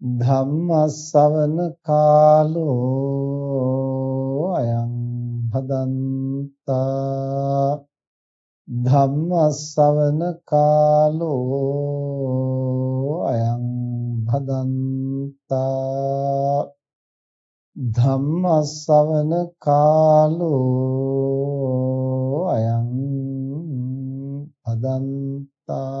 ධම්මස්සවන කාලෝ අයං භදන්තා ධම්මස්සවන කාලෝ අයං භදන්තා ධම්මස්සවන කාලෝ අයං භදන්තා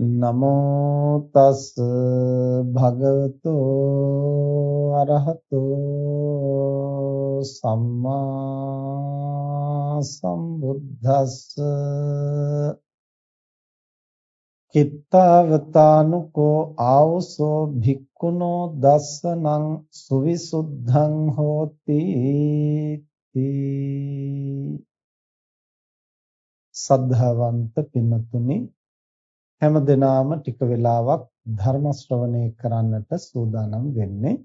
නමෝ තස් භගවතු අරහතෝ සම්මා සම්බුද්දස්ස කිත්තවතානුකෝ ආවසෝ භික්ඛුනෝ දස්සනං සුවිසුද්ධං හෝති සද්ධාවන්ත පින්තුනි හැම දිනාම ටික වෙලාවක් ධර්ම ශ්‍රවණය කරන්නට සූදානම් වෙන්නේ.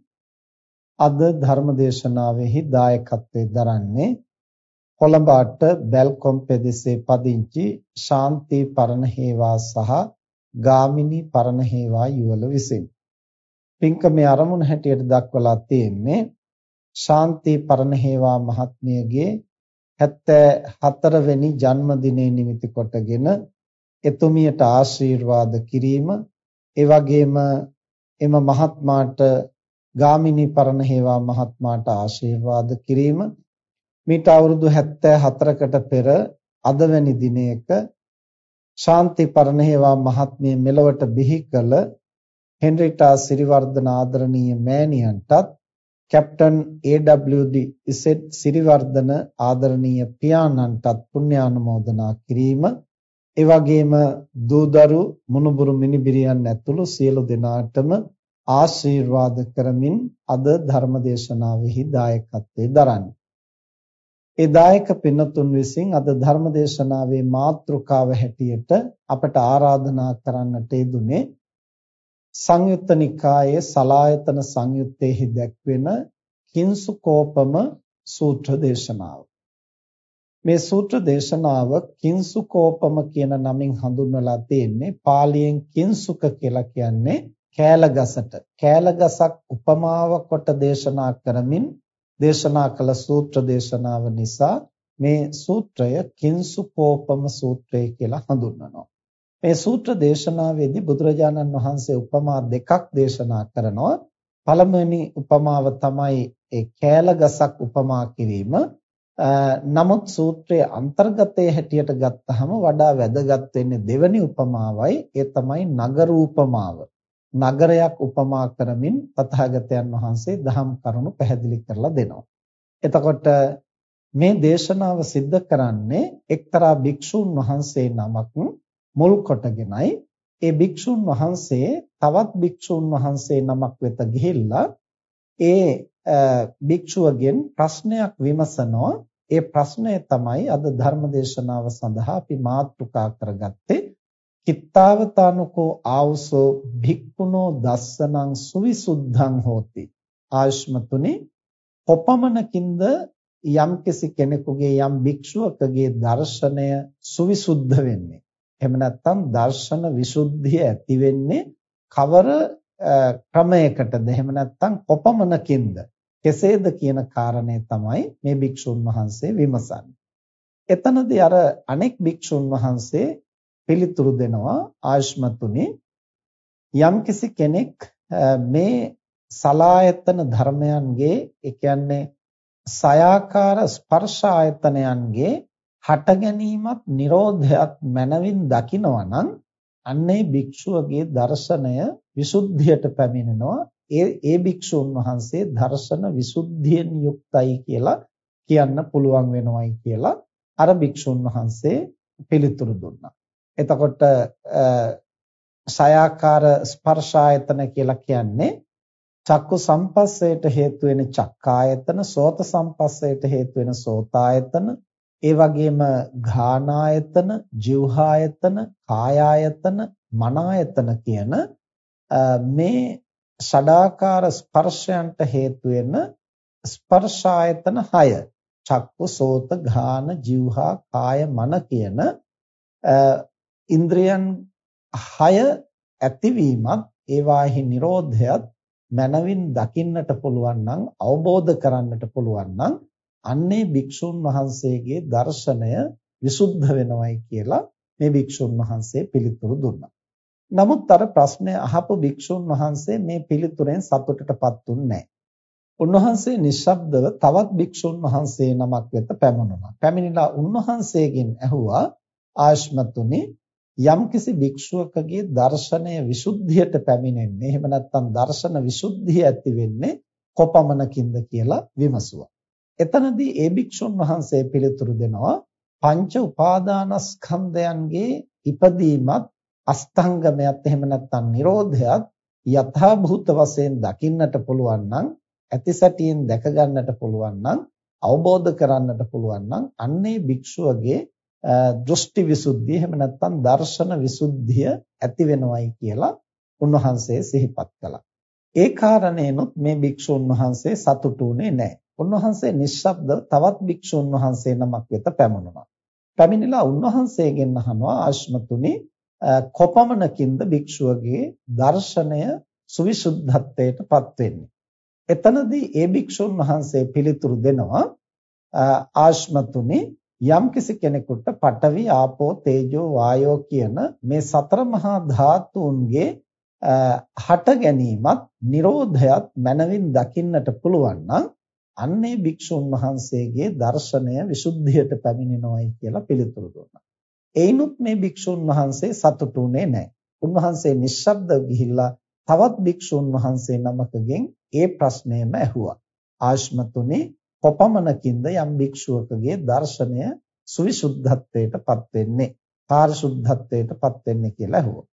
අද ධර්ම දේශනාවෙහි දායකත්වයෙන් දරන්නේ කොළඹ අට බැල්කොම් පෙදෙසේ පදිංචි ශාන්ති පරණහේවා සහ ගාමිණී පරණහේවා යුවල විසින්. පින්කමේ ආරමුණ හැටියට දක්වලා තියෙන්නේ ශාන්ති පරණහේවා මහත්මියගේ 74 වෙනි ජන්මදිනය නිමිති කොටගෙන එතුමියට ආශිර්වාද කිරීම ඒ වගේම එම මහත්මාට ගාමිණී පරණ හේවා මහත්මාට ආශිර්වාද කිරීම. මීට අවුරුදු 74කට පෙර අදවැනි දිනයක ශාන්ති පරණ හේවා මහත්මිය මෙලොවට බිහි කළ හෙන්රිටා සිරිවර්ධන ආදරණීය මෑණියන්ටත් කැප්ටන් AWD ඉසෙට් සිරිවර්ධන ආදරණීය පියාණන්ටත් පුණ්‍යානුමෝදනා කිරීම. ඒ වගේම දූදරු මුණුබුරු මිනිබිරියන් ඇතුළු සියලු දෙනාටම ආශිර්වාද කරමින් අද ධර්මදේශනාවෙහි දායකත්වයේ දරන්නේ. ඒ දායක පින්නතුන් විසින් අද ධර්මදේශනාවේ මාතෘකාව හැටියට අපට ආරාධනා කරන්නට යෙදුනේ සංයුත්ත නිකායේ සලායතන සංයුත්තේහි දැක්වෙන කිංසුකෝපම සූත්‍ර දේශනාව. මේ සූත්‍ර දේශනාව කිංසුකෝපම කියන නමින් හඳුන්වලා තියෙන්නේ පාලියෙන් කිංසුක කියලා කියන්නේ කෑලගසට. කෑලගසක් උපමාව කොට දේශනා කරමින් දේශනා කළ සූත්‍ර දේශනාව නිසා මේ සූත්‍රය කිංසුකෝපම සූත්‍රය කියලා හඳුන්වනවා. මේ සූත්‍ර දේශනාවේදී බුදුරජාණන් වහන්සේ උපමා දෙකක් දේශනා කරනවා. පළමුවෙනි උපමාව තමයි ඒ කෑලගසක් උපමා කිරීම. නමුත් සූත්‍රයේ අන්තර්ගතයේ හැටියට ගත්තහම වඩා වැදගත් වෙන්නේ දෙවැනි උපමාවයි ඒ තමයි නගර උපමාව. නගරයක් උපමා කරමින් තථාගතයන් වහන්සේ දහම් කරුණු පැහැදිලි කරලා දෙනවා. එතකොට මේ දේශනාව සිද්ධ කරන්නේ එක්තරා භික්ෂුන් වහන්සේ නමක් මුල් කොටගෙනයි ඒ භික්ෂුන් වහන්සේ තවත් භික්ෂුන් වහන්සේ නමක් වෙත ගිහිල්ලා ඒ භික්ෂුවගෙන් ප්‍රශ්නයක් විමසනවා. ඒ ප්‍රශ්නය තමයි අද ධර්මදේශනාව සඳහා අපි මාතෘකා කරගත්තේ. කිත්තාවතානුකෝ ආවසෝ භික්ඛුනෝ දස්සනං සුවිසුද්ධං හෝති. ආයුෂ්මතුනි කොපමණකින්ද යම්කිසි කෙනෙකුගේ යම් භික්ෂුවකගේ දර්ශනය සුවිසුද්ධ වෙන්නේ? එහෙම නැත්නම් දර්ශන විසුද්ධිය ඇති වෙන්නේ කවර ක්‍රමයකටද? එහෙම නැත්නම් කොපමණකින්ද? කෙසේද කියන කාරණය තමයි මේ භික්ෂුන් වහන්සේ විමසන්නේ. එතනදී අර අනෙක් භික්ෂුන් වහන්සේ පිළිතුරු දෙනවා ආයුෂ්මතුනි යම්කිසි කෙනෙක් මේ සලායතන ධර්මයන්ගේ ඒ කියන්නේ සයාකාර ස්පර්ශ ආයතනයන්ගේ හට ගැනීමත් නිරෝධයත් මනවින් දකිනවා නම් අන්නේ භික්ෂුවගේ දර්ශනය විසුද්ධියට පැමිණෙනවා ඒ ඒ භික්ෂුන් වහන්සේ දර්ශන විසුද්ධියෙන් යුක්තයි කියලා කියන්න පුළුවන් වෙනවයි කියලා අර භික්ෂුන් වහන්සේ පිළිතුරු දුන්නා. එතකොට සයාකාර ස්පර්ශායතන කියලා කියන්නේ චක්කු සම්පස්සයට හේතු වෙන චක්කායතන, සෝත සම්පස්සයට හේතු වෙන සෝතායතන, ඒ වගේම ඝානායතන, જીවහායතන, කායායතන, මනායතන කියන මේ ෂඩාකාර ස්පර්ශයන්ට හේතු වෙන ස්පර්ශායතන 6 චක්කු සෝත ඝාන જીවහා කාය මන කියන ඉන්ද්‍රයන් 6 ඇතිවීමත් ඒවාහි නිරෝධයත් මනවින් දකින්නට පුළුවන් නම් අවබෝධ කරන්නට පුළුවන් නම් අන්නේ භික්ෂුන් වහන්සේගේ දර්ශනය විසුද්ධ වෙනවයි කියලා මේ භික්ෂුන් වහන්සේ පිළිතුරු දුන්නා. නමුත් අර ප්‍රශ්නය අහපු භික්ෂුන් වහන්සේ මේ පිළිතුරෙන් සතුටටපත් උන්නේ උන්වහන්සේ නිශ්ශබ්දව තවත් භික්ෂුන් වහන්සේ නමක් වෙත පැමුණුණා. පැමිණිලා උන්වහන්සේගෙන් ඇහුවා ආශ්මතුනි යම්කිසි භික්ෂුවකගේ දර්ශනය විසුද්ධියට පැමිණෙන්නේ එහෙම නැත්නම් දර්ශන විසුද්ධිය ඇති වෙන්නේ කොපමණකින්ද කියලා විමසුවා. එතනදී ඒ භික්ෂුන් වහන්සේ පිළිතුරු දෙනවා පංච උපාදානස්කන්ධයන්ගේ ඉපදීමත් අස්තංගමයත් එහෙම නැත්නම් Nirodhayat යථා භූත වශයෙන් දකින්නට පුළුවන් නම් ඇතිසැටියෙන් දැක ගන්නට පුළුවන් නම් අවබෝධ කරන්නට පුළුවන් නම් අන්නේ භික්ෂුවගේ දෘෂ්ටි විසුද්ධිය එහෙම නැත්නම් දර්ශන විසුද්ධිය ඇති වෙනවයි කියලා උන්වහන්සේ සිහිපත් කළා. ඒ කාරණේනොත් මේ භික්ෂුන් වහන්සේ සතුටුුනේ නැහැ. උන්වහන්සේ නිශ්ශබ්ද තවත් භික්ෂුන් වහන්සේ නමක් වෙත පැමුණුණා. පැමිණිලා උන්වහන්සේගෙන් අහනවා ආශ්මතුනි කොපමණකින්ද භික්ෂුවගේ දර්ශනය සුවිසුද්ධත්වයටපත් වෙන්නේ. එතනදී ඒ භික්ෂුන් වහන්සේ පිළිතුරු දෙනවා ආශ්මතුනි යම්කිසි කෙනෙකුට පඨවි ආපෝ තේජෝ වායෝ කියන මේ සතර මහා ධාතුන්ගේ හට ගැනීමත් නිරෝධයත් මනවින් දකින්නට පුළුවන් නම් අන්නේ භික්ෂුන් වහන්සේගේ දර්ශනය විසුද්ධියට පැමිණෙනවයි කියලා පිළිතුරු දුන්නා. එයිනුත් මේ භික්ෂුන් වහන්සේ සතුටුුනේ නැහැ. උන්වහන්සේ නිශ්ශබ්ද ගිහිල්ලා තවත් භික්ෂුන් වහන්සේ නමකගෙන් ඒ ප්‍රශ්නයම ඇහුවා. ආශ්මතුනි කොපමණකින්ද යම් භික්ෂුවකගේ දර්ශනය සුවිසුද්ධත්වයටපත් වෙන්නේ පාරිශුද්ධත්වයටපත් වෙන්නේ කියලා අහුවා.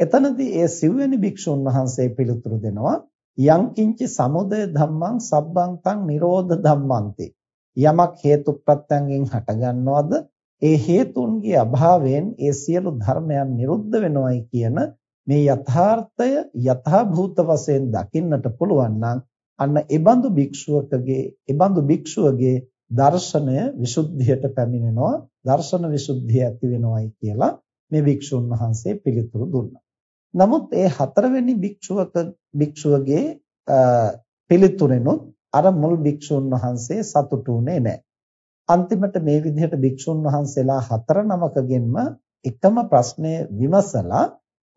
එතනදී ඒ සිව්වෙනි භික්ෂුන් වහන්සේ පිළිතුරු දෙනවා යං කිංචි සමුදය ධම්මං සබ්බං තං නිරෝධ ධම්මන්ති යමක් හේතු ප්‍රත්‍යයෙන් හටගන්නවද ඒ හේතුන්ගේ අභාවයෙන් ඒ සියලු ධර්මයන් නිරුද්ධ වෙනවයි කියන මේ යථාර්ථය යථා භූත වශයෙන් දකින්නට පුළුවන් නම් අන්න ඒබඳු භික්ෂුවකගේ ඒබඳු භික්ෂුවගේ දර්ශනය විසුද්ධියට පැමිණෙනවා දර්ශන විසුද්ධිය ඇති වෙනවයි කියලා මේ භික්ෂුන් වහන්සේ පිළිතුරු දුන්නා. නමුත් ඒ හතරවෙනි භික්ෂුවක භික්ෂුවගේ පිළිතුරෙනුත් අර මුල් භික්ෂුන් වහන්සේ සතුටුුනේ නැහැ. අන්තිමට මේ විදිහට භික්ෂුන් වහන්සේලා හතර නමකගෙන්ම එකම ප්‍රශ්නය විමසලා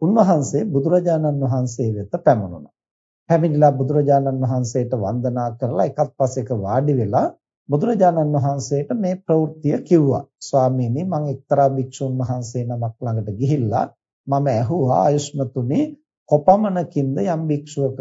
උන්වහන්සේ බුදුරජාණන් වහන්සේ වෙත පැමුණුණා. පැමිණිලා බුදුරජාණන් වහන්සේට වන්දනා කරලා එකත් පස්සෙක වාඩි වෙලා බුදුරජාණන් වහන්සේට මේ ප්‍රවෘත්තිය කිව්වා. ස්වාමීනි මම එක්තරා භික්ෂුන් වහන්සේ නමක් ළඟට ගිහිල්ලා මම ඇහුවා ආයුෂ්මතුනි කොපමණකින්ද යම් භික්ෂුවක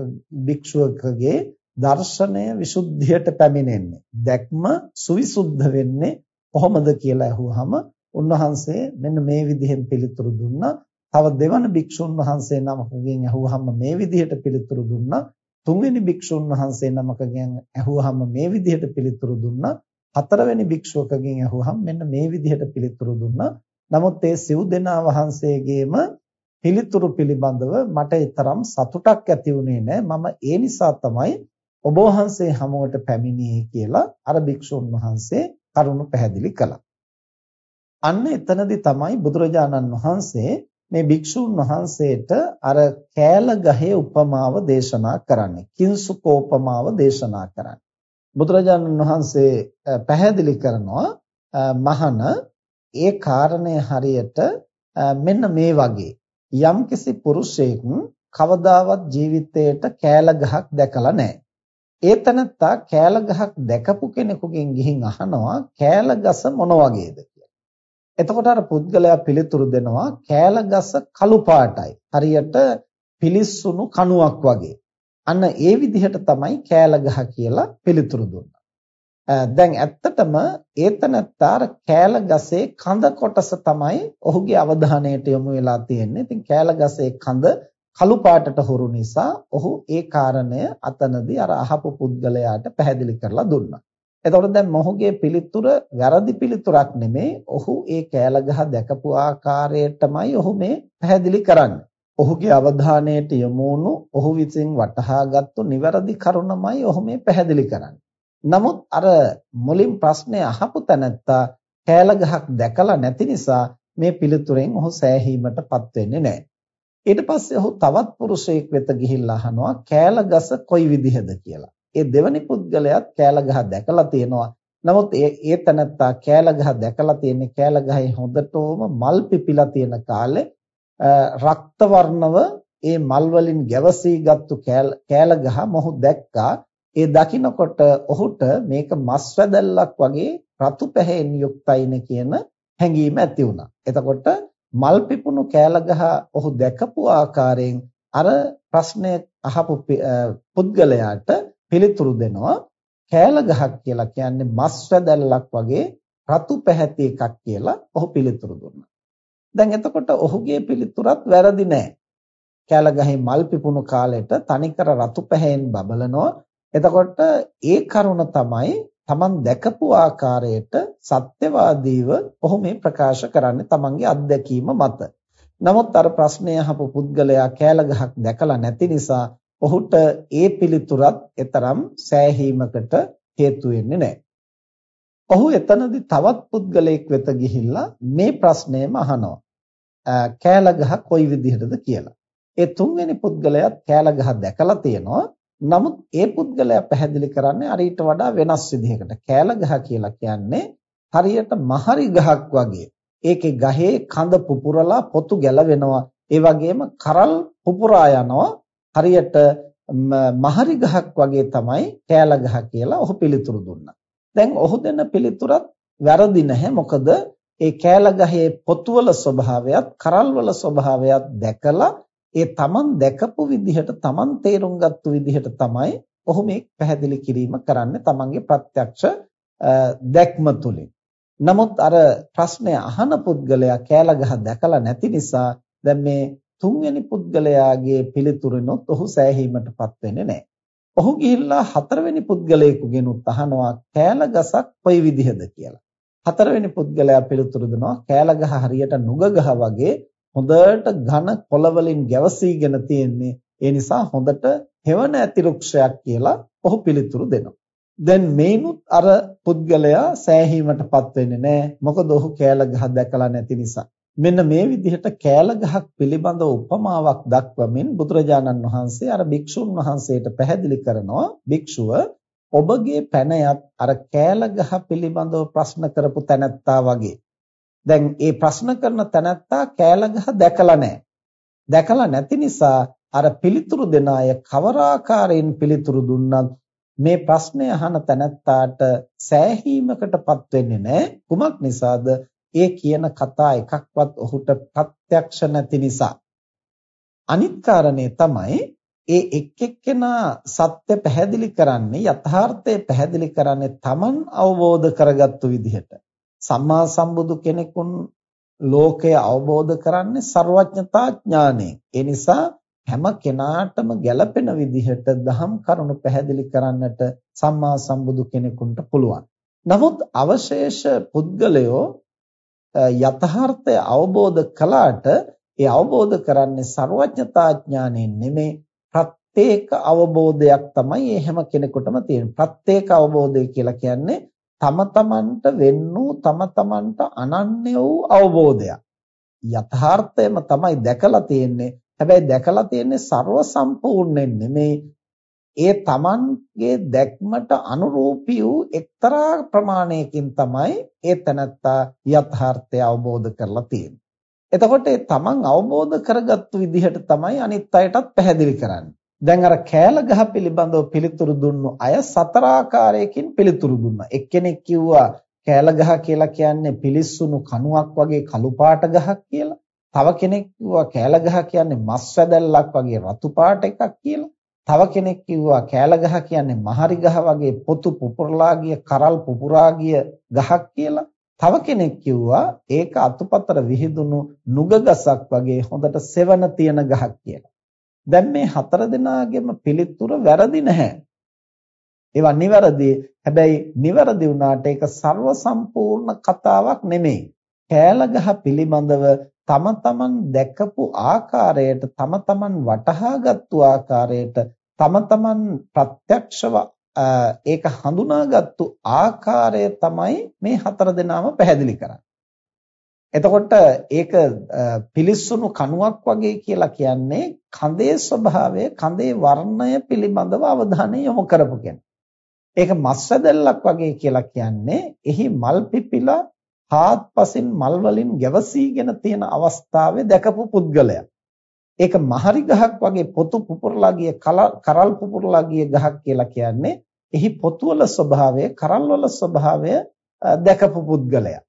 භික්ෂුවකගේ දර්ශනය විසුද්ධියට පැමිණෙන්නේ දැක්ම සුවිසුද්ධ වෙන්නේ කොහොමද කියලා අහුවාම උන්වහන්සේ මෙන්න මේ විදිහෙන් පිළිතුරු දුන්නා තව දෙවන භික්ෂුන් වහන්සේ නමකගෙන් ඇහුවහම මේ විදිහට පිළිතුරු දුන්නා. තුන්වෙනි භික්ෂුන් වහන්සේ නමකගෙන් ඇහුවහම මේ විදිහට පිළිතුරු දුන්නා. හතරවෙනි භික්ෂුවකගෙන් ඇහුවහම මෙන්න මේ විදිහට පිළිතුරු දුන්නා. නමුත් ඒ සිව් දෙනා වහන්සේගේම පිළිතුරු පිළිබඳව මට ඊතරම් සතුටක් ඇති වුණේ නැහැ. මම ඒ නිසා තමයි ඔබ වහන්සේ හමුවට පැමිණියේ කියලා අර භික්ෂුන් වහන්සේ කරුණ පැහැදිලි කළා. අන්න එතනදී තමයි බුදුරජාණන් වහන්සේ මේ භික්ෂුන් වහන්සේට අර කෑල ගහේ උපමාව දේශනා කරන්නේ කිංසුකෝපමාව දේශනා කරන්නේ බුදුරජාණන් වහන්සේ පැහැදිලි කරනවා මහන ඒ කාරණය හරියට මෙන්න මේ වගේ යම්කිසි පුරුෂයෙක් කවදාවත් ජීවිතේට කෑල ගහක් දැකලා නැහැ. ඒ තනත්තා කෑල ගහක් දැකපු කෙනෙකුගෙන් ගිහින් අහනවා කෑල ගස මොන වගේද කියලා. එතකොට අර පුද්ගලයා පිළිතුරු දෙනවා කෑල ගස කළු පාටයි. හරියට පිලිස්සුණු කණුවක් වගේ. අන්න ඒ විදිහට තමයි කෑල ගහ කියලා පිළිතුරු දුන්නා. දැන් ඇත්තටම ඒතනත්තාර කෑල ගසේ කඳ කොටස තමයි ඔහුගේ අවධානයට යොමු වෙලා තියෙන්නේ. ඉතින් කෑල ගසේ කඳ කළු පාටට හුරු නිසා ඔහු ඒ කාරණය අතනදී අර අහපු පුද්ගලයාට පැහැදිලි කරලා දුන්නා. එතකොට දැන් මොහුගේ පිළිතුර වැරදි පිළිතුරක් නෙමෙයි. ඔහු ඒ කෑල ගහ දැකපු ආකාරයටමයි ඔහු මේ පැහැදිලි කරන්නේ. ඔහුගේ අවධානයට යොමු වුණු ඔහු විසින් වටහාගත්තු නිවැරදි කරුණමයි ඔහු මේ පැහැදිලි කරන්නේ. නමුත් අර මුලින් ප්‍රශ්නේ අහපු තැනත්තා කෑල ගහක් දැකලා නැති නිසා මේ පිළිතුරෙන් ඔහු සෑහීමටපත් වෙන්නේ නැහැ. ඊට පස්සේ ඔහු තවත් පුරුෂයෙක් වෙත ගිහිල්ලා අහනවා කෑල ගස කොයි විදිහද කියලා. ඒ දෙවනි පුද්ගලයාත් කෑල ගහ දැකලා තියෙනවා. නමුත් ඒ ඒ තැනත්තා කෑල ගහ දැකලා තියෙන්නේ කෑල ගහේ හොඳටම මල් පිපිලා තියෙන කාලේ රක්ත වර්ණව ඒ මල් වලින් ගැවසී ගත්තු කෑල ගහ මොහු දැක්කා. ඒ දකින්නකොට ඔහුට මේක මස් වැදල්ලක් වගේ රතු පැහැයෙන් යුක්තයිනේ කියන හැඟීම ඇති වුණා. එතකොට මල් පිපුණු කෑලගහ ඔහු දැකපු ආකාරයෙන් අර ප්‍රශ්නය අහපු පුද්ගලයාට පිළිතුරු දෙනවා කෑලගහක් කියලා කියන්නේ මස් වැදල්ලක් වගේ රතු පැහැති එකක් කියලා ඔහු පිළිතුරු දුන්නා. දැන් එතකොට ඔහුගේ පිළිතුරත් වැරදි නෑ. කෑලගහේ මල් පිපුණු කාලෙට තනිකර රතු පැහැයෙන් බබලනවා. එතකොට ඒ කරුණ තමයි Taman දැකපු ආකාරයට සත්‍යවාදීව ඔහු මේ ප්‍රකාශ කරන්නේ Tamanගේ අත්දැකීම මත. නමුත් අර ප්‍රශ්නය අහපු පුද්ගලයා කෑල ගහක් දැකලා නැති නිසා ඔහුට ඒ පිළිතුරත් එතරම් සෑහීමකට හේතු වෙන්නේ නැහැ. ඔහු එතනදී තවත් පුද්ගලයෙක් වෙත ගිහිල්ලා මේ ප්‍රශ්නයම අහනවා. කෑල ගහ කොයි විදිහටද කියලා. ඒ තුන්වෙනි පුද්ගලයාත් කෑල ගහ දැකලා තියෙනවා. නමුත් ඒ පුද්ගලයා පැහැදිලි කරන්නේ අර ඊට වඩා වෙනස් විදිහකට. කෑල ගහ කියලා කියන්නේ හරියට මහරි ගහක් වගේ. ඒකේ ගහේ කඳ පුපුරලා පොතු ගැලවෙනවා. ඒ වගේම කරල් පුපුරා යනවා. හරියට මහරි ගහක් වගේ තමයි කෑල ගහ කියලා ඔහු පිළිතුරු දුන්නා. දැන් ඔහු දෙන පිළිතුරත් වැරදි නැහැ. මොකද ඒ කෑල ගහේ පොතුවල ස්වභාවයත් කරල්වල ස්වභාවයත් දැකලා ඒ තමන් දැකපු විදිහට තමන් තේරුම් ගත්තු විදිහට තමයි ඔහු මේ පැහැදිලි කිරීම කරන්නේ තමන්ගේ ප්‍රත්‍යක්ෂ දැක්ම තුලින්. නමුත් අර ප්‍රශ්නය අහන පුද්ගලයා කෑලගහ දැකලා නැති නිසා දැන් මේ තුන්වෙනි පුද්ගලයාගේ පිළිතුරනොත් ඔහු සෑහීමටපත් වෙන්නේ නැහැ. ඔහු ගිහිල්ලා හතරවෙනි පුද්ගලයෙකුගෙනුත් අහනවා කෑලගසක් කොයි විදිහද කියලා. හතරවෙනි පුද්ගලයා පිළිතුරු දෙනවා කෑලගහ හරියට නුග ගහ වගේ හොඳට ඝන කොළ වලින් ගැවසීගෙන තියෙන්නේ. ඒ නිසා හොඳට හෙවණ ඇති වෘක්ෂයක් කියලා ඔහු පිළිතුරු දෙනවා. දැන් මේනුත් අර පුද්ගලයා සෑහීමටපත් වෙන්නේ නැහැ. මොකද ඔහු කෑල ගහ දැකලා නැති නිසා. මෙන්න මේ විදිහට කෑල ගහක් පිළිබඳව උපමාවක් දක්වමින් බුදුරජාණන් වහන්සේ අර භික්ෂුන් වහන්සේට පැහැදිලි කරනවා භික්ෂුව ඔබගේ පැනයත් අර කෑල ගහ පිළිබඳව ප්‍රශ්න කරපු තැනැත්තා වගේ දැන් මේ ප්‍රශ්න කරන තැනැත්තා කෑලගහ දැකලා නැහැ. දැකලා නැති නිසා අර පිළිතුරු දෙන අය කවර ආකාරයෙන් පිළිතුරු දුන්නත් මේ ප්‍රශ්නය අහන තැනැත්තාට සෑහීමකටපත් වෙන්නේ නැහැ. කුමක් නිසාද? ඒ කියන කතා එකක්වත් ඔහුට ප්‍රත්‍යක්ෂ නැති නිසා. අනිත් කාරණේ තමයි ඒ එක් එක්කෙනා සත්‍ය පැහැදිලි කරන්නේ යථාර්ථය පැහැදිලි කරන්නේ Taman අවබෝධ කරගත්තු විදිහට. සම්මා සම්බුදු කෙනෙකුන් ලෝකය අවබෝධ කරන්නේ ਸਰවඥතා ඥාණයෙන්. ඒ නිසා හැම කෙනාටම ගැළපෙන විදිහට දහම් කරුණු පැහැදිලි කරන්නට සම්මා සම්බුදු කෙනෙකුට පුළුවන්. නමුත් අවශේෂ පුද්ගලයෝ යථාර්ථය අවබෝධ කළාට ඒ අවබෝධ කරන්නේ ਸਰවඥතා ඥාණයෙන් නෙමේ ප්‍රත්‍යේක අවබෝධයක් තමයි ඒ හැම කෙනෙකුටම තියෙන. ප්‍රත්‍යේක අවබෝධය කියලා කියන්නේ තම තමන්ට වෙන්න වූ තම තමන්ට අනන්‍ය වූ අවබෝධයක්. යථාර්ථයම තමයි දැකලා තියෙන්නේ. හැබැයි දැකලා තියෙන්නේ ਸਰව සම්පූර්ණයෙන් නෙමෙයි. ඒ තමන්ගේ දැක්මට අනුරූපී වූ එක්තරා ප්‍රමාණයකින් තමයි ඒ තනත්තා යථාර්ථය අවබෝධ කරලා තියෙන්නේ. එතකොට ඒ තමන් අවබෝධ කරගත්තු විදිහට තමයි අනිත් අයටත් පැහැදිලි කරන්නේ. දැන් අර කෑල ගහ පිළිබඳව පිළිතුරු දුන්නු අය සතර ආකාරයකින් පිළිතුරු දුන්නා. එක්කෙනෙක් කිව්වා කෑල ගහ කියලා කියන්නේ පිලිස්සුණු කණුවක් වගේ කළු පාට ගහක් කියලා. තව කෙනෙක් කිව්වා කෑල ගහ කියන්නේ මස් වැදල්ලක් වගේ රතු පාට එකක් කියලා. තව කෙනෙක් කිව්වා කෑල ගහ කියන්නේ මහරි ගහ වගේ පොතු පුපුරලා ගිය කරල් පුපුරා ගිය ගහක් කියලා. තව කෙනෙක් කිව්වා ඒක අතුපතර විහිදුණු නුග ගසක් වගේ හොඳට සෙවණ තියෙන ගහක් කියලා. දැන් මේ හතර දෙනාගේම පිළිතුර වැරදි නැහැ. ඒවා නිවැරදි. හැබැයි නිවැරදි වුණාට ඒක ਸਰව සම්පූර්ණ කතාවක් නෙමෙයි. කෑලගහ පිළිබඳව තම තමන් දැකපු ආකාරයට තම තමන් වටහාගත්තු ආකාරයට තම තමන් ප්‍රත්‍යක්ෂව ඒක හඳුනාගත්තු ආකාරය තමයි මේ හතර දෙනාම පැහැදිලි කරන්නේ. එතකොට ඒක පිලිස්සුණු කණුවක් වගේ කියලා කියන්නේ කඳේ ස්වභාවය කඳේ වර්ණය පිළිබඳව අවධානය යොමු කරපු කෙනා. ඒක මස්සදැල්ලක් වගේ කියලා කියන්නේ එහි මල් පිපිලා හාත්පසින් මල් වලින් ගැවසීගෙන තියෙන අවස්ථාවේ දැකපු පුද්ගලයා. ඒක මහරි ගහක් වගේ පොතු පුපුරලා ගිය කරල් පුපුරලා ගිය ගහක් කියලා කියන්නේ එහි පොතුවල ස්වභාවය කරල්වල ස්වභාවය දැකපු පුද්ගලයා.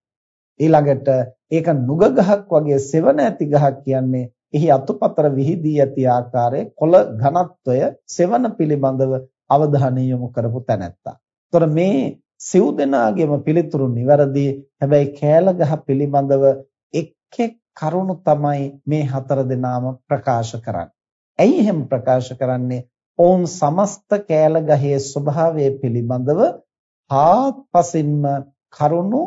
ඊළඟට ඒක නුග ගහක් වගේ සෙවණ ඇති ගහක් කියන්නේ එහි අතුපතර විහිදී ඇති ආකාරය කොළ ඝනත්වය සෙවණ පිළිබඳව අවධානය යොමු කරපු තැනැත්තා. ତොර මේ සිව් දෙනාගේම පිළිතුරු නිවැරදි. හැබැයි කෑල ගහ පිළිබඳව එක් එක් කරුණු තමයි මේ හතර දෙනාම ප්‍රකාශ කරන්නේ. ඇයි එහෙම ප්‍රකාශ කරන්නේ? ඔවුන් සමස්ත කෑල ගහේ ස්වභාවය පිළිබඳව හාත්පසින්ම කරුණු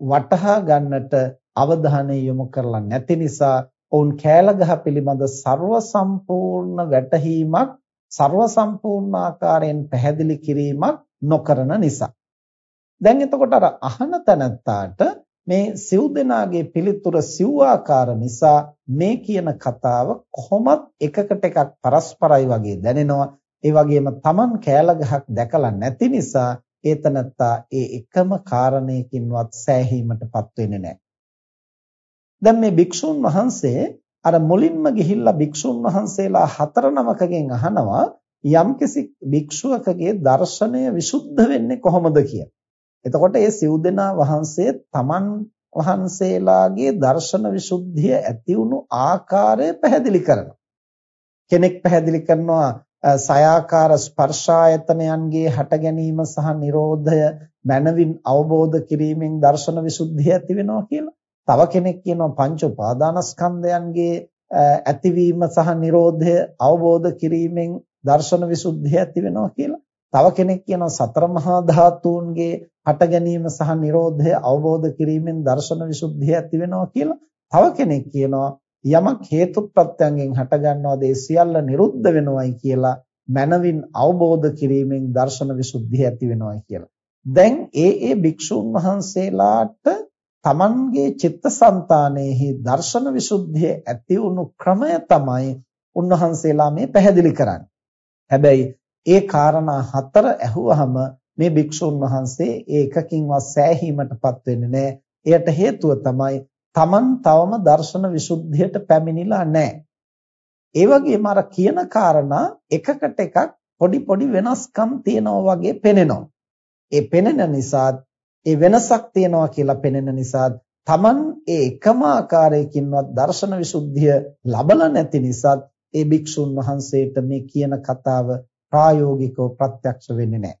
වටහා ගන්නට අවධානය යොමු කරලා නැති නිසා ඔවුන් කෑලගහ පිළිබඳ ਸਰව සම්පූර්ණ වැටහීමක් ਸਰව සම්පූර්ණ ආකාරයෙන් පැහැදිලි කිරීමක් නොකරන නිසා. දැන් එතකොට අර අහන තැනත්තාට මේ සිව් දෙනාගේ පිළිතුර සිව්ආකාර නිසා මේ කියන කතාව කොහොමත් එකකට එකක් පරස්පරයි වගේ දැනෙනවා. ඒ වගේම Taman කෑලගහක් දැකලා නැති නිසා ඒතනත්තා ඒ එකම කාරණයකින්වත් සෑහීමටපත් වෙන්නේ නැහැ. දැන් මේ භික්ෂුන් වහන්සේ අර මුලින්ම ගිහිල්ලා භික්ෂුන් වහන්සේලා හතර නමකගෙන් අහනවා යම්කිසි භික්ෂුවකගේ දර්ශනය විසුද්ධ වෙන්නේ කොහොමද කියලා. එතකොට ඒ සිව්දෙනා වහන්සේ තමන් වහන්සේලාගේ දර්ශන විසුද්ධිය ඇති වුණු ආකාරය පැහැදිලි කරනවා. කෙනෙක් පැහැදිලි කරනවා සයාකාර ස්පර්ශායතනයන්ගේ හට ගැනීම සහ Nirodhaය මනවින් අවබෝධ කිරීමෙන් දර්ශන විසුද්ධිය ඇති වෙනවා කියලා. තව කෙනෙක් කියනවා පංච උපාදානස්කන්ධයන්ගේ ඇතිවීම සහ Nirodhaය අවබෝධ කිරීමෙන් දර්ශන විසුද්ධිය ඇති වෙනවා කියලා. තව කෙනෙක් කියනවා සතර මහා ධාතුන්ගේ හට ගැනීම සහ Nirodhaය අවබෝධ කිරීමෙන් දර්ශන විසුද්ධිය ඇති වෙනවා කියලා. තව කෙනෙක් කියනවා යමක් හේතු ප්‍රත්‍යයෙන් හට ගන්නවාද ඒ සියල්ල නිරුද්ධ වෙනවයි කියලා මනවින් අවබෝධ කිරීමෙන් දර්ශන විසුද්ධිය ඇති වෙනවයි කියලා. දැන් ඒ ඒ භික්ෂුන් වහන්සේලාට තමන්ගේ චිත්තසංතානෙහි දර්ශන විසුද්ධිය ඇති වුණු ක්‍රමය තමයි උන්වහන්සේලා මේ පැහැදිලි කරන්නේ. හැබැයි ඒ කාරණා හතර ඇහුවහම මේ භික්ෂුන් වහන්සේ ඒ එකකින්වත් සෑහීමටපත් වෙන්නේ නැහැ. එයට හේතුව තමයි Taman තවම දර්ශන විසුද්ධියට පැමිණිලා නැහැ. ඒ වගේම අර කියන කාරණා එකකට එකක් පොඩි පොඩි වෙනස්කම් තියෙනවා වගේ පෙනෙනවා. ඒ පෙනෙන නිසා ඒ වෙනසක් තියෙනවා කියලා පෙනෙන නිසා Taman ඒ එකම ආකාරයකින්වත් දර්ශන විසුද්ධිය ලබලා නැති නිසා ඒ භික්ෂුන් වහන්සේට මේ කියන කතාව ප්‍රායෝගිකව ප්‍රත්‍යක්ෂ වෙන්නේ නැහැ.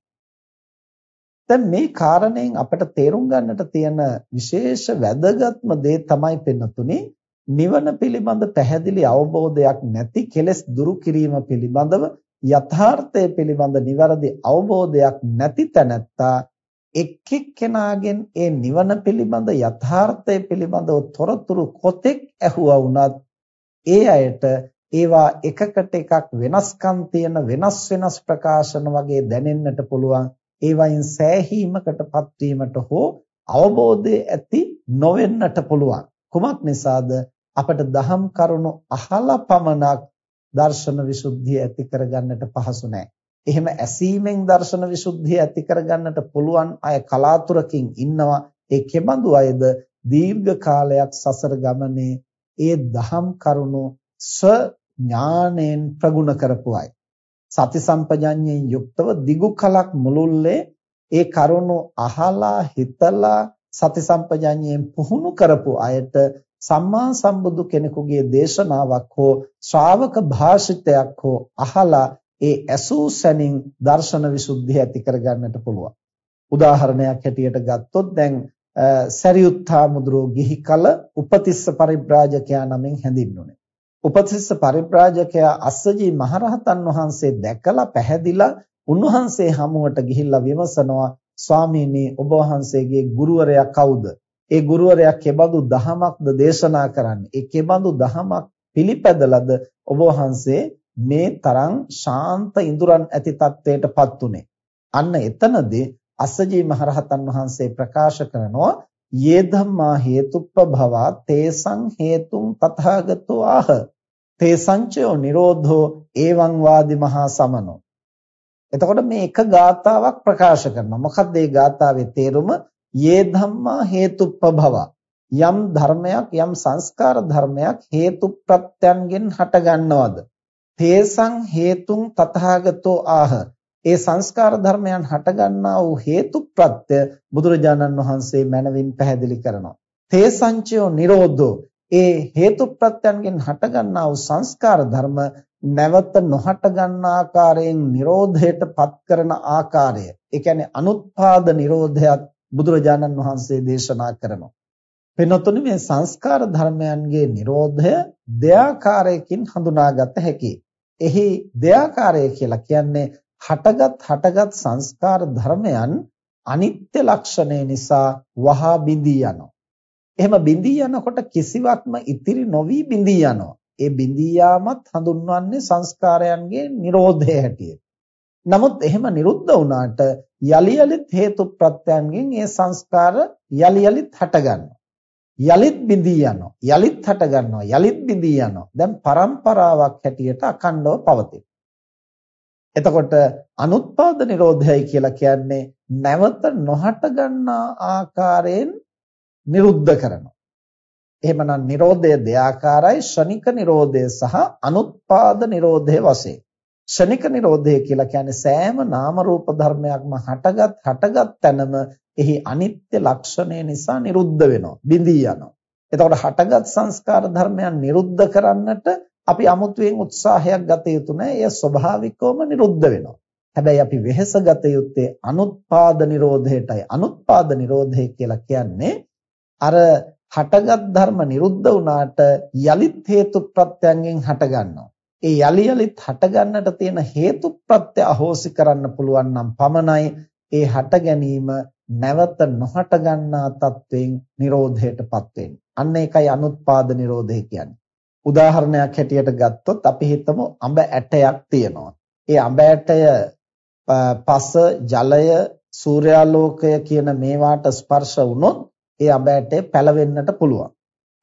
දැන් මේ කාරණයෙන් අපිට තේරුම් ගන්නට තියෙන විශේෂ වැදගත්ම දේ තමයි පෙන්නතුනේ නිවන පිළිබඳ පැහැදිලි අවබෝධයක් නැති කෙලෙස් දුරු කිරීම පිළිබඳව යථාර්ථය පිළිබඳ නිවැරදි අවබෝධයක් නැති තැනැත්තා එක් එක්කෙනාගෙන් ඒ නිවන පිළිබඳ යථාර්ථය පිළිබඳව තොරතුරු කොතෙක් ඇහුවා වුණත් ඒ අයට ඒවා එකකට එකක් වෙනස්කම් තියෙන වෙනස් වෙනස් ප්‍රකාශන වගේ දැනෙන්නට පුළුවන් ඒ වයින් සෑහීමකටපත් වීමට හෝ අවබෝධය ඇති නොවෙන්නට පුළුවන්. කුමක් නිසාද? අපට දහම් කරුණු අහලා පමණක් දර්ශන විසුද්ධිය ඇති කරගන්නට පහසු නැහැ. එහෙම ඇසීමෙන් දර්ශන විසුද්ධිය ඇති කරගන්නට පුළුවන් අය කලාතුරකින් ඉන්නවා. ඒ කෙබඳු අයද දීර්ඝ කාලයක් සසර ගමනේ ඒ දහම් කරුණු ස්ව ඥාණයෙන් ප්‍රගුණ කරපු අය. සති සම්පජඤ්ඤයෙන් යුක්තව දිගු කලක් මුළුල්ලේ ඒ කරුණු අහලා හිතලා සති සම්පජඤ්ඤයෙන් පුහුණු කරපු අයට සම්මා සම්බුදු කෙනෙකුගේ දේශනාවක් හෝ ශ්‍රාවක භාෂිතයක් හෝ අහලා ඒ ඇසූ සැනින් දර්ශන විසුද්ධිය ඇති කරගන්නට පුළුවන්. උදාහරණයක් හැටියට ගත්තොත් දැන් සරියුත්තා මුද්‍රෝ ගිහි කල උපතිස්ස පරිබ්‍රාජකයා නමින් හැඳින්වුනේ. උපතිස්ස පරිබ්‍රාජකයා අස්සජී මහරහතන් වහන්සේ දැකලා පැහැදිලා උන්වහන්සේ හමුවට ගිහිල්ලා විමසනවා ස්වාමීනි ඔබ වහන්සේගේ ගුරුවරයා කවුද? ඒ ගුරුවරයා කෙබඳු දහමක්ද දේශනා කරන්නේ? ඒ කෙබඳු දහමක් පිළිපැදලද ඔබ වහන්සේ මේ තරම් ශාන්ත ඉඳුරන් ඇති තත්වයටපත් උනේ? අන්න එතනදී අස්සජී මහරහතන් වහන්සේ ප්‍රකාශ කරනවා යේ ධම්මා හේතුප්පභවා තේසං හේතුං තථාගතෝ ආහ. තේසංචයෝ නිරෝධෝ එවං වාදි මහා සමනෝ. එතකොට මේ එක ගාතාවක් ප්‍රකාශ කරනවා. මොකක්ද මේ ගාතාවේ තේරුම? යේ ධම්මා හේතුප්පභව. යම් ධර්මයක් යම් සංස්කාර ධර්මයක් හේතු ප්‍රත්‍යයන්ගෙන් හට ගන්නවද තේසං හේතුං තථාගතෝ ආහ ඒ සංස්කාර ධර්මයන් හටගන්නා වූ හේතු ප්‍රත්‍ය බුදුරජාණන් වහන්සේ මනවින් පැහැදිලි කරනවා. තේ සංචයෝ නිරෝධෝ ඒ හේතු ප්‍රත්‍යයන්ගෙන් හටගන්නා වූ සංස්කාර ධර්ම නැවත නොහට ගන්නා ආකාරයෙන් නිරෝධයට පත් කරන ආකාරය. ඒ කියන්නේ අනුත්පාද නිරෝධයත් බුදුරජාණන් වහන්සේ දේශනා කරනවා. වෙනතුනි මේ සංස්කාර ධර්මයන්ගේ නිරෝධය දෙආකාරයකින් හඳුනාගත හැකියි. එහි දෙආකාරය කියලා කියන්නේ හටගත් හටගත් සංස්කාර ධර්මයන් අනිත්‍ය ලක්ෂණය නිසා වහා බිඳී යනවා. එහෙම බිඳී යනකොට කිසිවක්ම ඉතිරි නොවි බිඳී යනවා. ඒ බිඳී යාමත් හඳුන්වන්නේ සංස්කාරයන්ගේ Nirodhe හැටියට. නමුත් එහෙම නිරුද්ධ වුණාට යලි යලිත් හේතු ප්‍රත්‍යයන්ගෙන් ඒ සංස්කාර යලි යලිත් හටගන්නවා. යලිත් බිඳී යනවා. යලිත් හටගන්නවා. යලිත් බිඳී යනවා. දැන් පරම්පරාවක් හැටියට අඛණ්ඩව පවතී. එතකොට අනුත්පාද නිරෝධයයි කියලා කියන්නේ නැවත නොහට ගන්නා ආකාරයෙන් නිරුද්ධ කරනවා. එහෙමනම් නිරෝධය දෙආකාරයි ශනික නිරෝධය සහ අනුත්පාද නිරෝධය වශයෙන්. ශනික නිරෝධය කියලා කියන්නේ සෑම නාම රූප ධර්මයක්ම හටගත් හටගත් තැනම එහි අනිත්‍ය ලක්ෂණය නිසා නිරුද්ධ වෙනවා, බිඳී යනවා. එතකොට හටගත් සංස්කාර ධර්මයන් නිරුද්ධ කරන්නට අපි අමුතුවෙන් උත්සාහයක් ගත යුතු නැහැ. එය ස්වභාවිකවම නිරුද්ධ වෙනවා. හැබැයි අපි වෙහෙස ගත යුත්තේ අනුත්පාද නිරෝධයටයි. අනුත්පාද නිරෝධය කියලා කියන්නේ අර හටගත් ධර්ම නිරුද්ධ වුණාට යලිත් හේතු ප්‍රත්‍යයෙන් හට ගන්නවා. ඒ යලි යලිත් හට ගන්නට තියෙන හේතු ප්‍රත්‍ය අහෝසි කරන්න පුළුවන් නම් පමණයි ඒ හට ගැනීම නැවත නොහට ගන්නා තත්වයෙන් නිරෝධයටපත් වෙන්නේ. අන්න ඒකයි අනුත්පාද නිරෝධය කියන්නේ. උදාහරණයක් හැටියට ගත්තොත් අපි හිතමු අඹ ඇටයක් තියෙනවා. ඒ අඹ ඇටය පස ජලය සූර්යාලෝකය කියන මේවාට ස්පර්ශ වුණොත් ඒ අඹ ඇටේ පැලවෙන්නට පුළුවන්.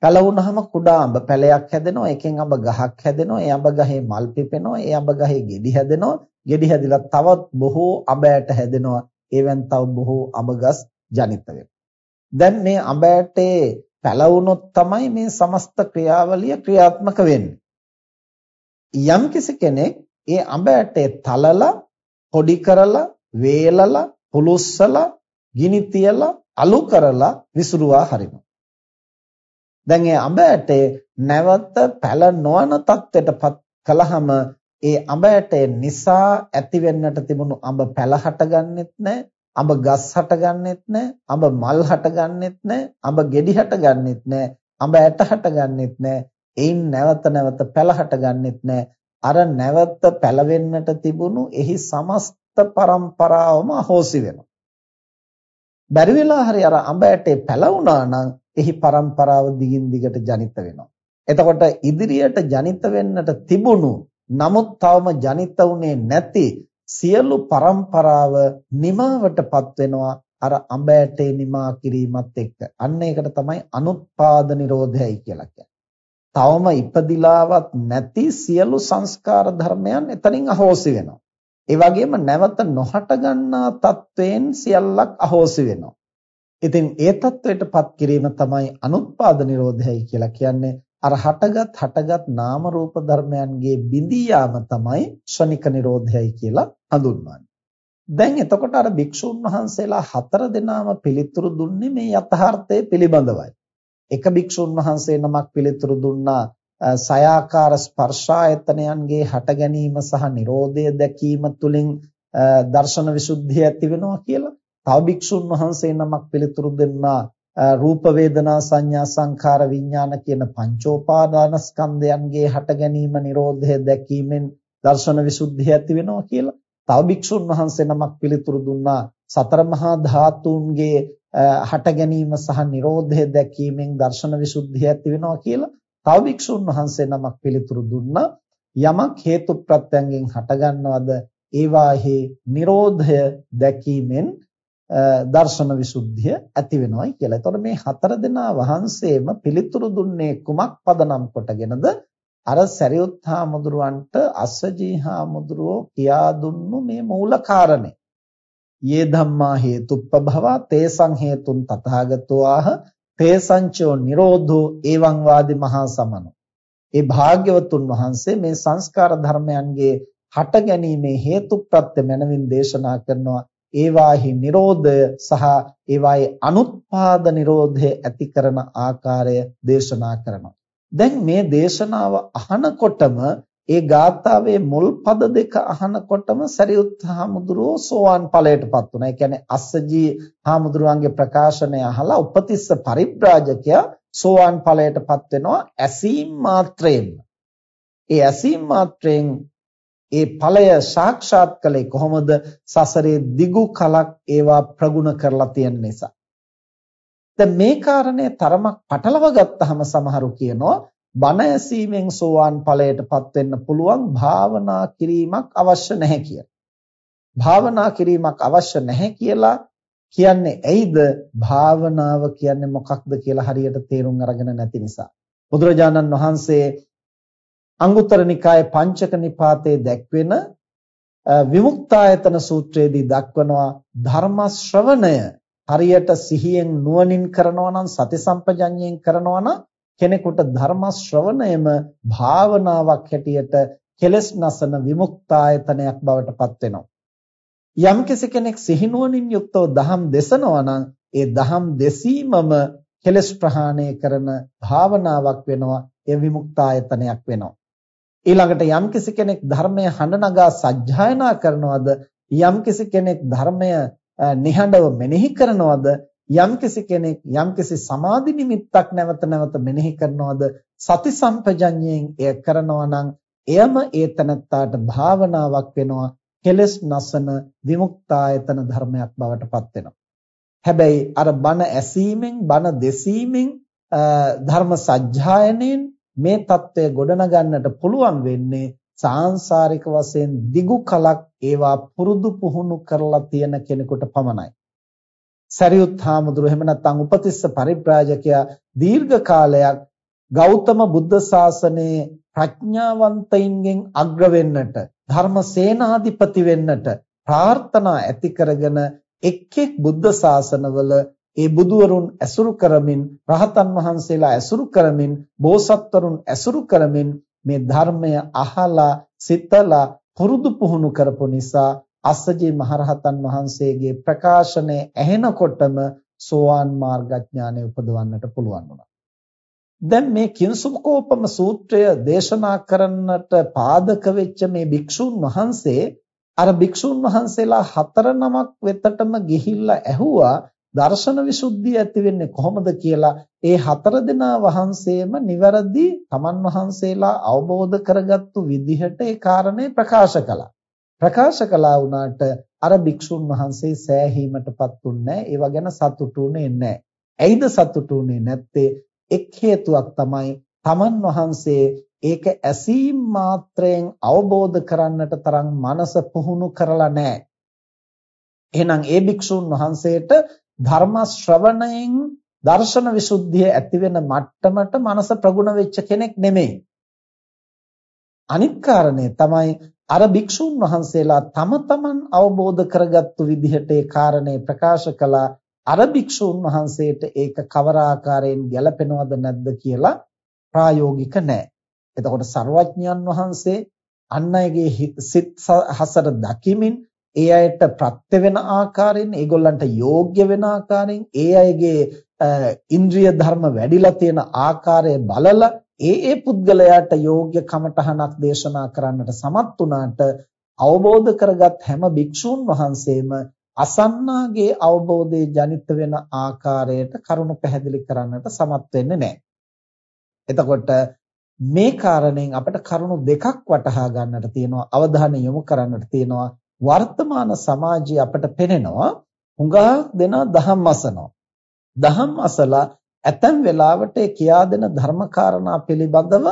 පැලවුනහම කුඩා අඹ පැලයක් හැදෙනවා. එකෙන් අඹ ගහක් හැදෙනවා. ඒ අඹ ගහේ මල් පිපෙනවා. ඒ අඹ ගහේ ගෙඩි හැදෙනවා. ගෙඩි හැදිලා තවත් බොහෝ අඹ ඇට හැදෙනවා. ඒවෙන් තව බොහෝ අඹ ගස් ජනිත වෙනවා. දැන් මේ අඹ ඇටේ පැලවුනොත් තමයි මේ සමස්ත ක්‍රියාවලිය ක්‍රියාත්මක වෙන්නේ. යම් කෙනෙක් ඒ අඹ ඇටේ තලලා පොඩි කරලා වේලලා පුලුස්සලා ගිනි තියලා අලු කරලා විසිරුවා හරිනවා. දැන් ඒ අඹ ඇටේ නැවත පැල නොවන තත්ත්වයටපත් කළාම ඒ අඹ ඇටය නිසා ඇති වෙන්නට තිබුණු අඹ පැල හටගන්නෙත් නැහැ අඹ ගස් හටගන්නෙත් නැහැ අඹ මල් හටගන්නෙත් නැහැ අඹ ගෙඩි හටගන්නෙත් නැහැ අඹ ඇට හටගන්නෙත් නැහැ එයින් නැවත නැවත පැල හටගන්නෙත් නැහැ අර නැවත පැල තිබුණු එහි සමස්ත પરම්පරාවම අහෝසි වෙනවා. බැරි වෙලා හරි අර අඹ ඇටේ පැල වුණා නම් එහි પરම්පරාව දිගින් දිගට ජනිත වෙනවා. එතකොට ඉදිරියට ජනිත වෙන්නට තිබුණු නමුත් තවම ජනිත වුණේ නැති සියලු પરම්පරාව නිමාවටපත් වෙනවා අර අඹ ඇටේ නිමා කිරීමත් එක්ක. අන්න ඒකට තමයි අනුත්පාද නිරෝධයයි කියලා කියන්නේ. තවම ඉපදිලාවත් නැති සියලු සංස්කාර ධර්මයන් එතනින් අහෝසි වෙනවා. ඒ වගේම නැවත නොහට ගන්නා තත්වයෙන් සියල්ලක් අහෝසි වෙනවා. ඉතින් ඒ தത്വයටපත් කිරීම තමයි අනුත්පාද නිරෝධයයි කියලා කියන්නේ. අර හටගත් හටගත් නාම රූප ධර්මයන්ගේ බිඳී යාම තමයි ශනික නිරෝධයයි කියලා හඳුන්වන්නේ. දැන් එතකොට අර භික්ෂුන් වහන්සේලා හතර දෙනාම පිළිතුරු දුන්නේ මේ යථාර්ථය පිළිබඳවයි. එක භික්ෂුන් වහන්සේ නමක් පිළිතුරු දුන්නා සයාකාර ස්පර්ශායතනයන්ගේ හට ගැනීම සහ Nirodha දැකීම තුලින් දර්ශන විසුද්ධිය ඇති වෙනවා කියලා. තව භික්ෂුන් වහන්සේ නමක් පිළිතුරු දෙන්නා රූප වේදනා සංඥා සංඛාර විඥාන කියන පංචෝපාදාන ස්කන්ධයන්ගේ හට ගැනීම Nirodha දැකීමෙන් දර්ශන විසුද්ධිය ඇති වෙනවා කියලා. තව භික්ෂුන් වහන්සේ නමක් පිළිතුරු දුන්නා සතර මහා ධාතුන්ගේ හට ගැනීම සහ Nirodha දැකීමෙන් දර්ශන විසුද්ධිය ඇති වෙනවා කියලා. තව භික්ෂුන් වහන්සේ නමක් පිළිතුරු දුන්නා යමක් හේතු ප්‍රත්‍යයෙන් හටගන්නවද ඒවාහි Nirodha දැකීමෙන් දර්ශන විසුද්ධිය ඇති වෙනවයි කියලා. එතකොට මේ හතර දෙනා වහන්සේම පිළිතුරු දුන්නේ කුමක් පදනම් කොටගෙනද? අර සරියුත් හාමුදුරුවන්ට අස්සජී හාමුදුරුවෝ කියා දුන්නු මේ මූල කාරණේ. යේ ධම්මා හේතුප්පභවා තේසං හේතුන් තථාගතෝ ආහ තේසංචෝ නිරෝධෝ එවං වාදි මහා සමනෝ. ඒ භාග්‍යවතුන් වහන්සේ මේ සංස්කාර ධර්මයන්ගේ හට ගැනීමේ හේතු ප්‍රත්‍ය මනවින් දේශනා කරනවා ඒවාහි Nirodha සහ ඒවායේ අනුත්පාද Nirodha ඇති කරන ආකාරය දේශනා කරනවා. දැන් මේ දේශනාව අහනකොටම ඒ ගාථාවේ මුල් පද දෙක අහනකොටම සරියුත් හාමුදුරුවෝ සෝවාන් ඵලයටපත් වුණා. ඒ කියන්නේ අස්සජී හාමුදුරුවන්ගේ ප්‍රකාශනය අහලා උපතිස්ස පරිබ්‍රාජකයා සෝවාන් ඵලයටපත් වෙනවා ඇසීම් මාත්‍රයෙන්. ඒ ඇසීම් මාත්‍රයෙන් ඒ ඵලය සාක්ෂාත් කළේ කොහොමද? සසරේ දිගු කලක් ඒවා ප්‍රගුණ කරලා තියෙන නිසා. දැන් මේ කාරණේ තරමක් පටලව ගත්තාම සමහරු කියනවා බණ ඇසීමෙන් සෝවාන් ඵලයටපත් වෙන්න පුළුවන් භාවනා කිරීමක් අවශ්‍ය නැහැ කියලා. භාවනා කිරීමක් අවශ්‍ය නැහැ කියලා කියන්නේ ඇයිද? භාවනාව කියන්නේ මොකක්ද කියලා හරියට තේරුම් අරගෙන නැති නිසා. බුදුරජාණන් වහන්සේ අංගුත්තර නිකායේ පංචක නිපාතයේ දැක්වෙන විමුක්තායතන සූත්‍රයේදී දක්වනවා ධර්ම ශ්‍රවණය හරියට සිහියෙන් නුවණින් කරනවා නම් සති සම්පජඤ්ඤයෙන් කරනවා නම් කෙනෙකුට ධර්ම ශ්‍රවණයම භාවනාවක් හැටියට කෙලස් නසන විමුක්තායතනයක් බවට පත් වෙනවා. යම් කෙනෙක් සිහිනුවණින් යුක්තව දහම් දෙසනවා නම් ඒ දහම් දෙසීමම කෙලස් ප්‍රහාණය කරන භාවනාවක් වෙනවා. ඒ විමුක්තායතනයක් වෙනවා. ඊළඟට යම්කිසි කෙනෙක් ධර්මය හඬ නගා සජ්ජායනා කරනවද යම්කිසි කෙනෙක් ධර්මය නිහඬව මෙනෙහි කරනවද යම්කිසි කෙනෙක් යම්කිසි සමාධි නිමිත්තක් නැවත නැවත මෙනෙහි කරනවද සති සම්පජඤ්ඤයෙන් එය කරනවා නම් එයම ඒ තනත්තාට භාවනාවක් වෙනවා කෙලස් නසන විමුක්තායතන ධර්මයක් බවට පත් වෙනවා. හැබැයි අර බණ ඇසීමෙන් බණ දෙසීමෙන් ධර්ම සජ්ජායනෙන් මේ తত্ত্বය ගොඩනගන්නට පුළුවන් වෙන්නේ සාංශාරික වශයෙන් දිගු කලක් ඒවා පුරුදු පුහුණු කරලා තියෙන කෙනෙකුට පමණයි. සරියුත් හාමුදුරුවෝ එහෙම නැත්නම් උපතිස්ස පරිබ්‍රාජකයා දීර්ඝ කාලයක් ගෞතම බුද්ධ ශාසනයේ ප්‍රඥාවන්තයින්ගෙන් අග්‍ර වෙන්නට ධර්ම සේනාධිපති වෙන්නට ප්‍රාර්ථනා ඇති කරගෙන එක් එක් බුද්ධ ශාසනවල ඒ බුදුවරුන් ඇසුරු කරමින් රහතන් වහන්සේලා ඇසුරු කරමින් බෝසත්වරුන් ඇසුරු කරමින් මේ ධර්මය අහලා සිතලා පුරුදු පුහුණු කරපු නිසා අස්සජී මහරහතන් වහන්සේගේ ප්‍රකාශනය ඇහෙනකොටම සෝවාන් මාර්ගඥානය උපදවන්නට පුළුවන් වුණා. දැන් මේ කිංසුකෝපම සූත්‍රය දේශනා කරන්නට පාදක වෙච්ච මේ භික්ෂුන් වහන්සේ අර භික්ෂුන් වහන්සේලා හතර නමක් වෙතටම ගිහිල්ලා ඇහුවා දර්ශන විසුද්ධිය ඇති වෙන්නේ කොහොමද කියලා ඒ හතර දෙනා වහන්සේම නිවැරදි තමන් වහන්සේලා අවබෝධ කරගත්තු විදිහට ඒ කාරණේ ප්‍රකාශ කළා. ප්‍රකාශ කළා වුණාට අර භික්ෂුන් වහන්සේ සෑහීමටපත් උන්නේ ඒව ගැන සතුටුුනේ නැහැ. ඇයිද සතුටුුනේ නැත්තේ? එක් හේතුවක් තමයි තමන් වහන්සේ ඒක ඇසීම් මාත්‍රයෙන් අවබෝධ කරන්නට තරම් මනස පුහුණු කරලා නැහැ. එහෙනම් ඒ භික්ෂුන් වහන්සේට ධර්ම ශ්‍රවණයෙන් දර්ශන විසුද්ධිය ඇති වෙන මට්ටමට මනස ප්‍රගුණ වෙච්ච කෙනෙක් නෙමෙයි. අනිත් කාරණේ තමයි අර භික්ෂුන් වහන්සේලා තම තමන් අවබෝධ කරගත්තු විදිහට ඒ කාරණේ ප්‍රකාශ කළා අර භික්ෂුන් වහන්සේට ඒක කවර ආකාරයෙන් ගැළපෙනවද නැද්ද කියලා ප්‍රායෝගික නැහැ. එතකොට සර්වඥයන් වහන්සේ අන් අයගේ සිත් හසර දකිමින් ඒ අයට ප්‍රත්‍ය වෙන ආකාරයෙන් ඒගොල්ලන්ට යෝග්‍ය වෙන ආකාරයෙන් ඒ අයගේ ඉන්ද්‍රිය ධර්ම වැඩිලා තියෙන ආකාරය බලලා ඒ ඒ පුද්ගලයාට යෝග්‍ය කමඨහනක් දේශනා කරන්නට සමත් වුණාට අවබෝධ කරගත් හැම භික්ෂූන් වහන්සේම අසන්නාගේ අවබෝධයේ ජනිත වෙන ආකාරයට කරුණු පැහැදිලි කරන්නට සමත් වෙන්නේ නැහැ. එතකොට මේ කාරණෙන් අපිට කරුණු දෙකක් වටහා ගන්නට තියෙනවා අවධානය යොමු කරන්නට තියෙනවා වර්තමාන සමාජයේ අපිට පෙනෙනවා හුඟා දෙනා දහම් අසනවා. දහම් අසලා ඇතැම් වෙලාවට කියා දෙන ධර්මකාරණා පිළිබඳව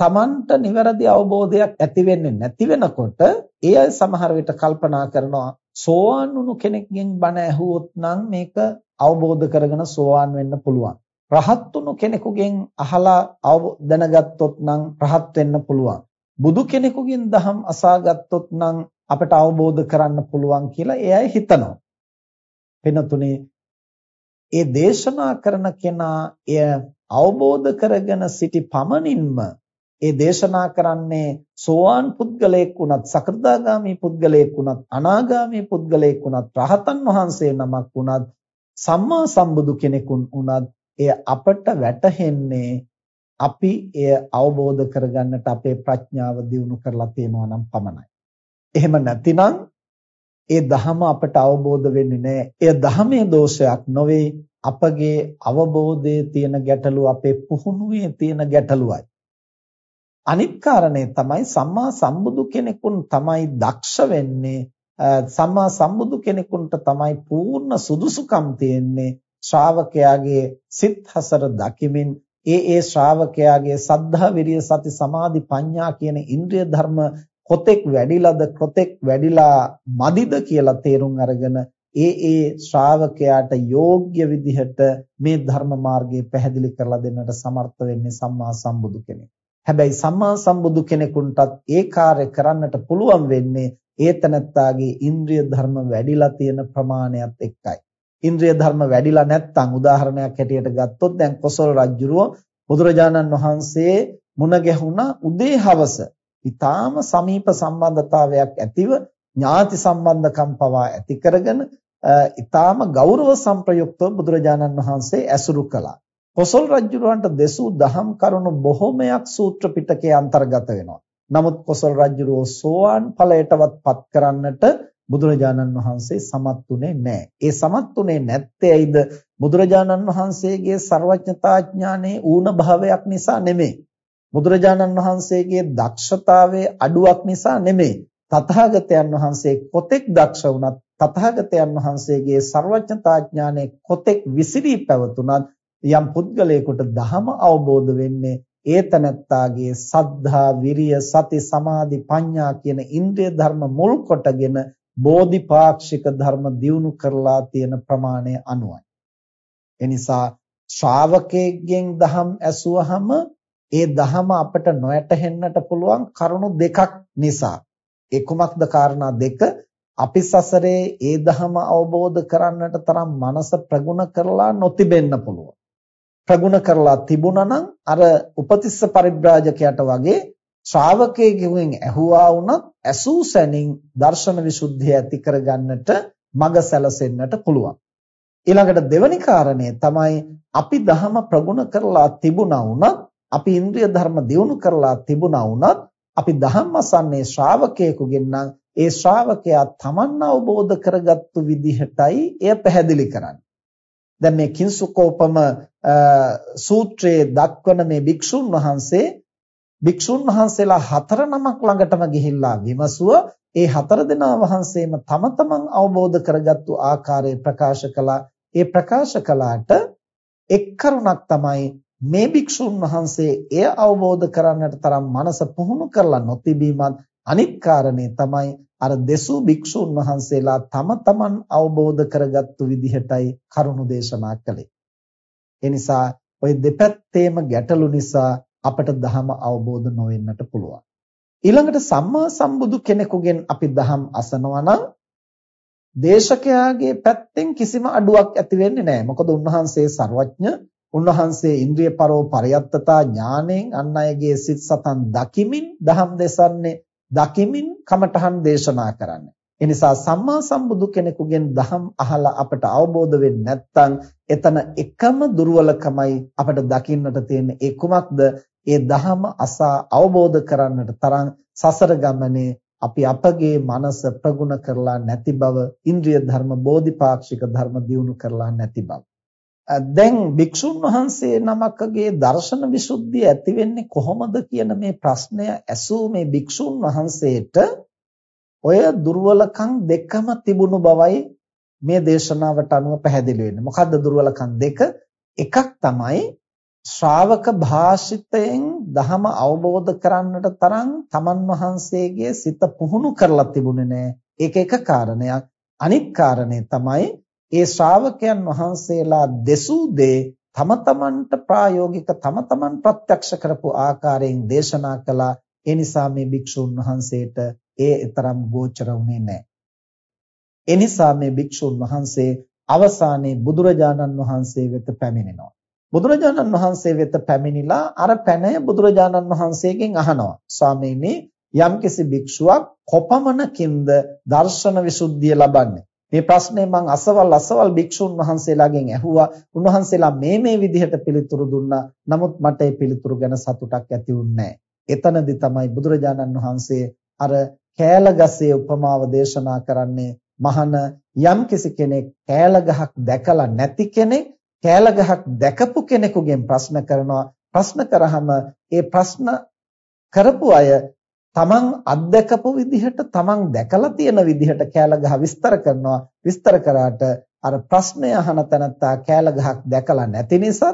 Tamanට නිවැරදි අවබෝධයක් ඇති වෙන්නේ නැති වෙනකොට ඒ අය සමහර විට කල්පනා කරනවා සෝවාන් වුණු කෙනෙක්ගෙන් බණ ඇහුවොත් නම් මේක අවබෝධ කරගෙන සෝවාන් වෙන්න පුළුවන්. රහත් වුණු කෙනෙකුගෙන් අහලා දැනගත්තොත් නම් රහත් වෙන්න පුළුවන්. බුදු කෙනෙකුගෙන් දහම් අසාගත්තොත් නම් අපට අවබෝධ කරන්න පුළුවන් කියලා ඒ අය හිතනවා. වෙනතුනේ ඒ දේශනා කරන කෙනා එය අවබෝධ කරගෙන සිටි පමණින්ම ඒ දේශනා කරන්නේ සෝවාන් පුද්ගලයෙක් වුණත් සකෘදාගාමී පුද්ගලයෙක් වුණත් අනාගාමී පුද්ගලයෙක් වුණත් රහතන් වහන්සේ නමක් වුණත් සම්මා සම්බුදු කෙනෙකුන් වුණත් එය අපට වැටහෙන්නේ අපි එය අවබෝධ කරගන්නට අපේ ප්‍රඥාව දියුණු කරලා තියෙනවා නම් පමණයි. එහෙම නැතිනම් ඒ ධහම අපට අවබෝධ වෙන්නේ නැහැ. එය ධහමේ දෝෂයක් නොවේ. අපගේ අවබෝධයේ තියෙන ගැටලුව අපේ පුහුණුවේ තියෙන ගැටලුවයි. අනිත් කාරණේ තමයි සම්මා සම්බුදු කෙනෙකුන් තමයි දක්ෂ වෙන්නේ සම්මා සම්බුදු කෙනෙකුන්ට තමයි පූර්ණ සුදුසුකම් තියෙන්නේ ශ්‍රාවකයාගේ සිත් හසර දකිමින් ඒ ඒ ශ්‍රාවකයාගේ සද්ධා විරිය සති සමාධි ප්‍රඥා කියන ඉන්ද්‍රිය ධර්ම කොතෙක් වැඩිලාද කොතෙක් වැඩිලා මදිද කියලා තේරුම් අරගෙන ඒ ඒ ශ්‍රාවකයාට යෝග්‍ය විදිහට මේ ධර්ම මාර්ගය පැහැදිලි කරලා දෙන්නට සමර්ථ වෙන්නේ සම්මා සම්බුදු කෙනෙක්. හැබැයි සම්මා සම්බුදු කෙනෙකුටත් ඒ කාර්ය කරන්නට පුළුවන් වෙන්නේ ඒතනත්තාගේ ඉන්ද්‍රිය ධර්ම වැඩිලා තියෙන ප්‍රමාණයත් එක්කයි. ඉන්ද්‍රිය ධර්ම වැඩිලා නැත්නම් උදාහරණයක් හැටියට ගත්තොත් දැන් කොසල් රජුරුව බුදුරජාණන් වහන්සේ මුණ ගැහුණා උදේ හවස ඊටාම සමීප සම්බන්ධතාවයක් ඇතිව ඥාති සම්බන්ධකම් පවා ඇති කරගෙන ඊටාම ගෞරව සම්ප්‍රයුක්තව බුදුරජාණන් වහන්සේ ඇසුරු කළා. කොසල් රජුරවන්ට දෙසූ දහම් කරුණු බොහොමයක් සූත්‍ර පිටකයේ අන්තර්ගත වෙනවා. නමුත් කොසල් රජුරෝ සෝවාන් ඵලයටවත් පත් කරන්නට බුදුරජාණන් වහන්සේ සමත්ුනේ නැහැ. ඒ සමත්ුනේ නැත්තේ ඇයිද? බුදුරජාණන් වහන්සේගේ ਸਰවඥතා ඥානයේ ඌන භාවයක් නිසා නෙමෙයි. බුදුරජාණන් වහන්සේගේ දක්ෂතාවයේ අඩුවක් නිසා නෙමෙයි. තථාගතයන් වහන්සේ කොතෙක් දක්ෂ වුණත් තථාගතයන් වහන්සේගේ ਸਰවඥතා ඥානයේ කොතෙක් විසිරී පැවතුනත් යම් පුද්ගලයෙකුට ධහම අවබෝධ වෙන්නේ ඒතනත්තාගේ සද්ධා විරිය සති සමාධි ප්‍රඥා කියන ඉන්ද්‍රිය ධර්ම මුල් කොටගෙන බෝධිපාක්ෂික ධර්ම දියුණු කරලා තියෙන ප්‍රමාණය අනුවයි. එනිසා ශ්‍රාවකයෙක්ගෙන් දහම් ඇසුවහම ඒ දහම අපට නොයැටහෙන්නට පුළුවන් කරුණු දෙකක් නිසා. ඒ කුමක්ද කාරණා දෙක? අපි සසරේ ඒ දහම අවබෝධ කරන්නට තරම් මනස ප්‍රගුණ කරලා නොතිබෙන්න පුළුවන්. ප්‍රගුණ කරලා තිබුණා නම් අර උපතිස්ස පරිබ්‍රාජකයට වගේ ශ්‍රාවකයෙකුගෙන් ඇහුවා වුණත් ඇසූ සැනින් දර්ශන විසුද්ධිය ඇති කරගන්නට මඟ සැලසෙන්නට පුළුවන්. ඊළඟට දෙවැනි කාරණය තමයි අපි ධහම ප්‍රගුණ කරලා තිබුණා වුණත් අපි ඉන්ද්‍රිය ධර්ම දියුණු කරලා තිබුණා වුණත් අපි ධම්ම අසන්නේ ශ්‍රාවකයෙකුගෙන් නම් ඒ ශ්‍රාවකයා තමන් අවබෝධ කරගත්තු විදිහටයි එය පැහැදිලි කරන්නේ. දැන් මේ කිංසුකෝපම සූත්‍රයේ දක්වන මේ භික්ෂුන් වහන්සේ භික්ෂුන් වහන්සේලා හතර නමක් ළඟටම ගිහිල්ලා විමසුව ඒ හතර දෙනා වහන්සේම තම තමන් අවබෝධ කරගත්තු ආකාරය ප්‍රකාශ කළා. ඒ ප්‍රකාශ කළාට එක් කරුණක් තමයි මේ භික්ෂුන් වහන්සේ එය අවබෝධ කරන්නට තරම් මනස පුහුණු කරලා නොතිබීමත් අනිත් කාරණේ තමයි අර දෙසූ භික්ෂුන් වහන්සේලා තම තමන් අවබෝධ කරගත්තු විදිහටයි කරුණු දේශනා කළේ. ඒ නිසා ওই දෙපැත්තේම ගැටලු නිසා අපට ධහම අවබෝධ නොවෙන්නට පුළුවන්. ඊළඟට සම්මා සම්බුදු කෙනෙකුගෙන් අපි ධහම් අසනවා නම් දේශකයාගේ පැත්තෙන් කිසිම අඩුවක් ඇති වෙන්නේ නැහැ. මොකද උන්වහන්සේ ਸਰවඥ උන්වහන්සේ ඉන්ද්‍රිය පරෝ පරියත්තතා ඥාණයෙන් අන් අයගේ සිත් සතන් දකිමින් දහම් දෙසන්නේ, දකිමින් කමඨහන් දේශනා කරන්නේ. එනිසා සම්මා සම්බුදු කෙනෙකුගෙන් දහම් අහලා අපට අවබෝධ වෙන්නේ නැත්නම් එතන එකම දුර්වලකමයි අපට දකින්නට තියෙන ඒ කුමක්ද? ඒ දහම අසා අවබෝධ කරන්නට තරම් සසර ගමනේ අපි අපගේ මනස ප්‍රගුණ කරලා නැති බව ඉන්ද්‍රිය ධර්ම බෝධිපාක්ෂික ධර්ම දියුණු කරලා නැති බව දැන් භික්ෂුන් වහන්සේ නමකගේ දර්ශන විසුද්ධිය ඇති වෙන්නේ කොහොමද කියන මේ ප්‍රශ්නය ඇසූ මේ භික්ෂුන් වහන්සේට ඔය දුර්වලකම් දෙකම තිබුණු බවයි මේ දේශනාවට අනුව පැහැදිලි වෙන්නේ. මොකද්ද දුර්වලකම් දෙක? එකක් තමයි ශ්‍රාවක භාෂිතයෙන් ධහම අවබෝධ කරන්නට තරම් තමන් වහන්සේගේ සිත පුහුණු කරලා තිබුණේ නැහැ. ඒක එක කාරණයක්. අනිත් කාරණේ තමයි ඒ ශ්‍රාවකයන් වහන්සේලා දෙසූ දේ තම තමන්ට ප්‍රායෝගික තම තමන් ප්‍රත්‍යක්ෂ කරපු ආකාරයෙන් දේශනා කළා. ඒ නිසා මේ භික්ෂුන් වහන්සේට ඒ තරම් ගෝචර වුණේ නැහැ. ඒ නිසා මේ භික්ෂුන් වහන්සේ අවසානයේ බුදුරජාණන් වහන්සේ වෙත පැමිණෙනවා. බුදුරජාණන් වහන්සේ වෙත පැමිණිලා අර පැනය බුදුරජාණන් වහන්සේගෙන් අහනවා ස්වාමීනි යම්කිසි භික්ෂුවක් කොපමණකින්ද දර්ශන විසුද්ධිය ලබන්නේ මේ ප්‍රශ්නේ මම අසවල් අසවල් භික්ෂුන් වහන්සේලාගෙන් ඇහුවා. උන්වහන්සේලා මේ මේ විදිහට පිළිතුරු දුන්නා. නමුත් මට ඒ පිළිතුරු ගැන සතුටක් ඇති වුණේ එතනදි තමයි බුදුරජාණන් වහන්සේ අර කෑලගසේ උපමාව දේශනා කරන්නේ. මහන යම්කිසි කෙනෙක් කෑලගහක් දැකලා නැති කෙනෙක් කෑල ගහක් දැකපු කෙනෙකුගෙන් ප්‍රශ්න කරනවා. ප්‍රශ්න කරාම ඒ ප්‍රශ්න කරපු අය තමන් අත්දකපු විදිහට තමන් දැකලා තියෙන විදිහට කෑල ගහ විස්තර කරනවා. විස්තර කරාට අර ප්‍රශ්නය අහන තැනත්තා කෑල ගහක් දැකලා නැති නිසා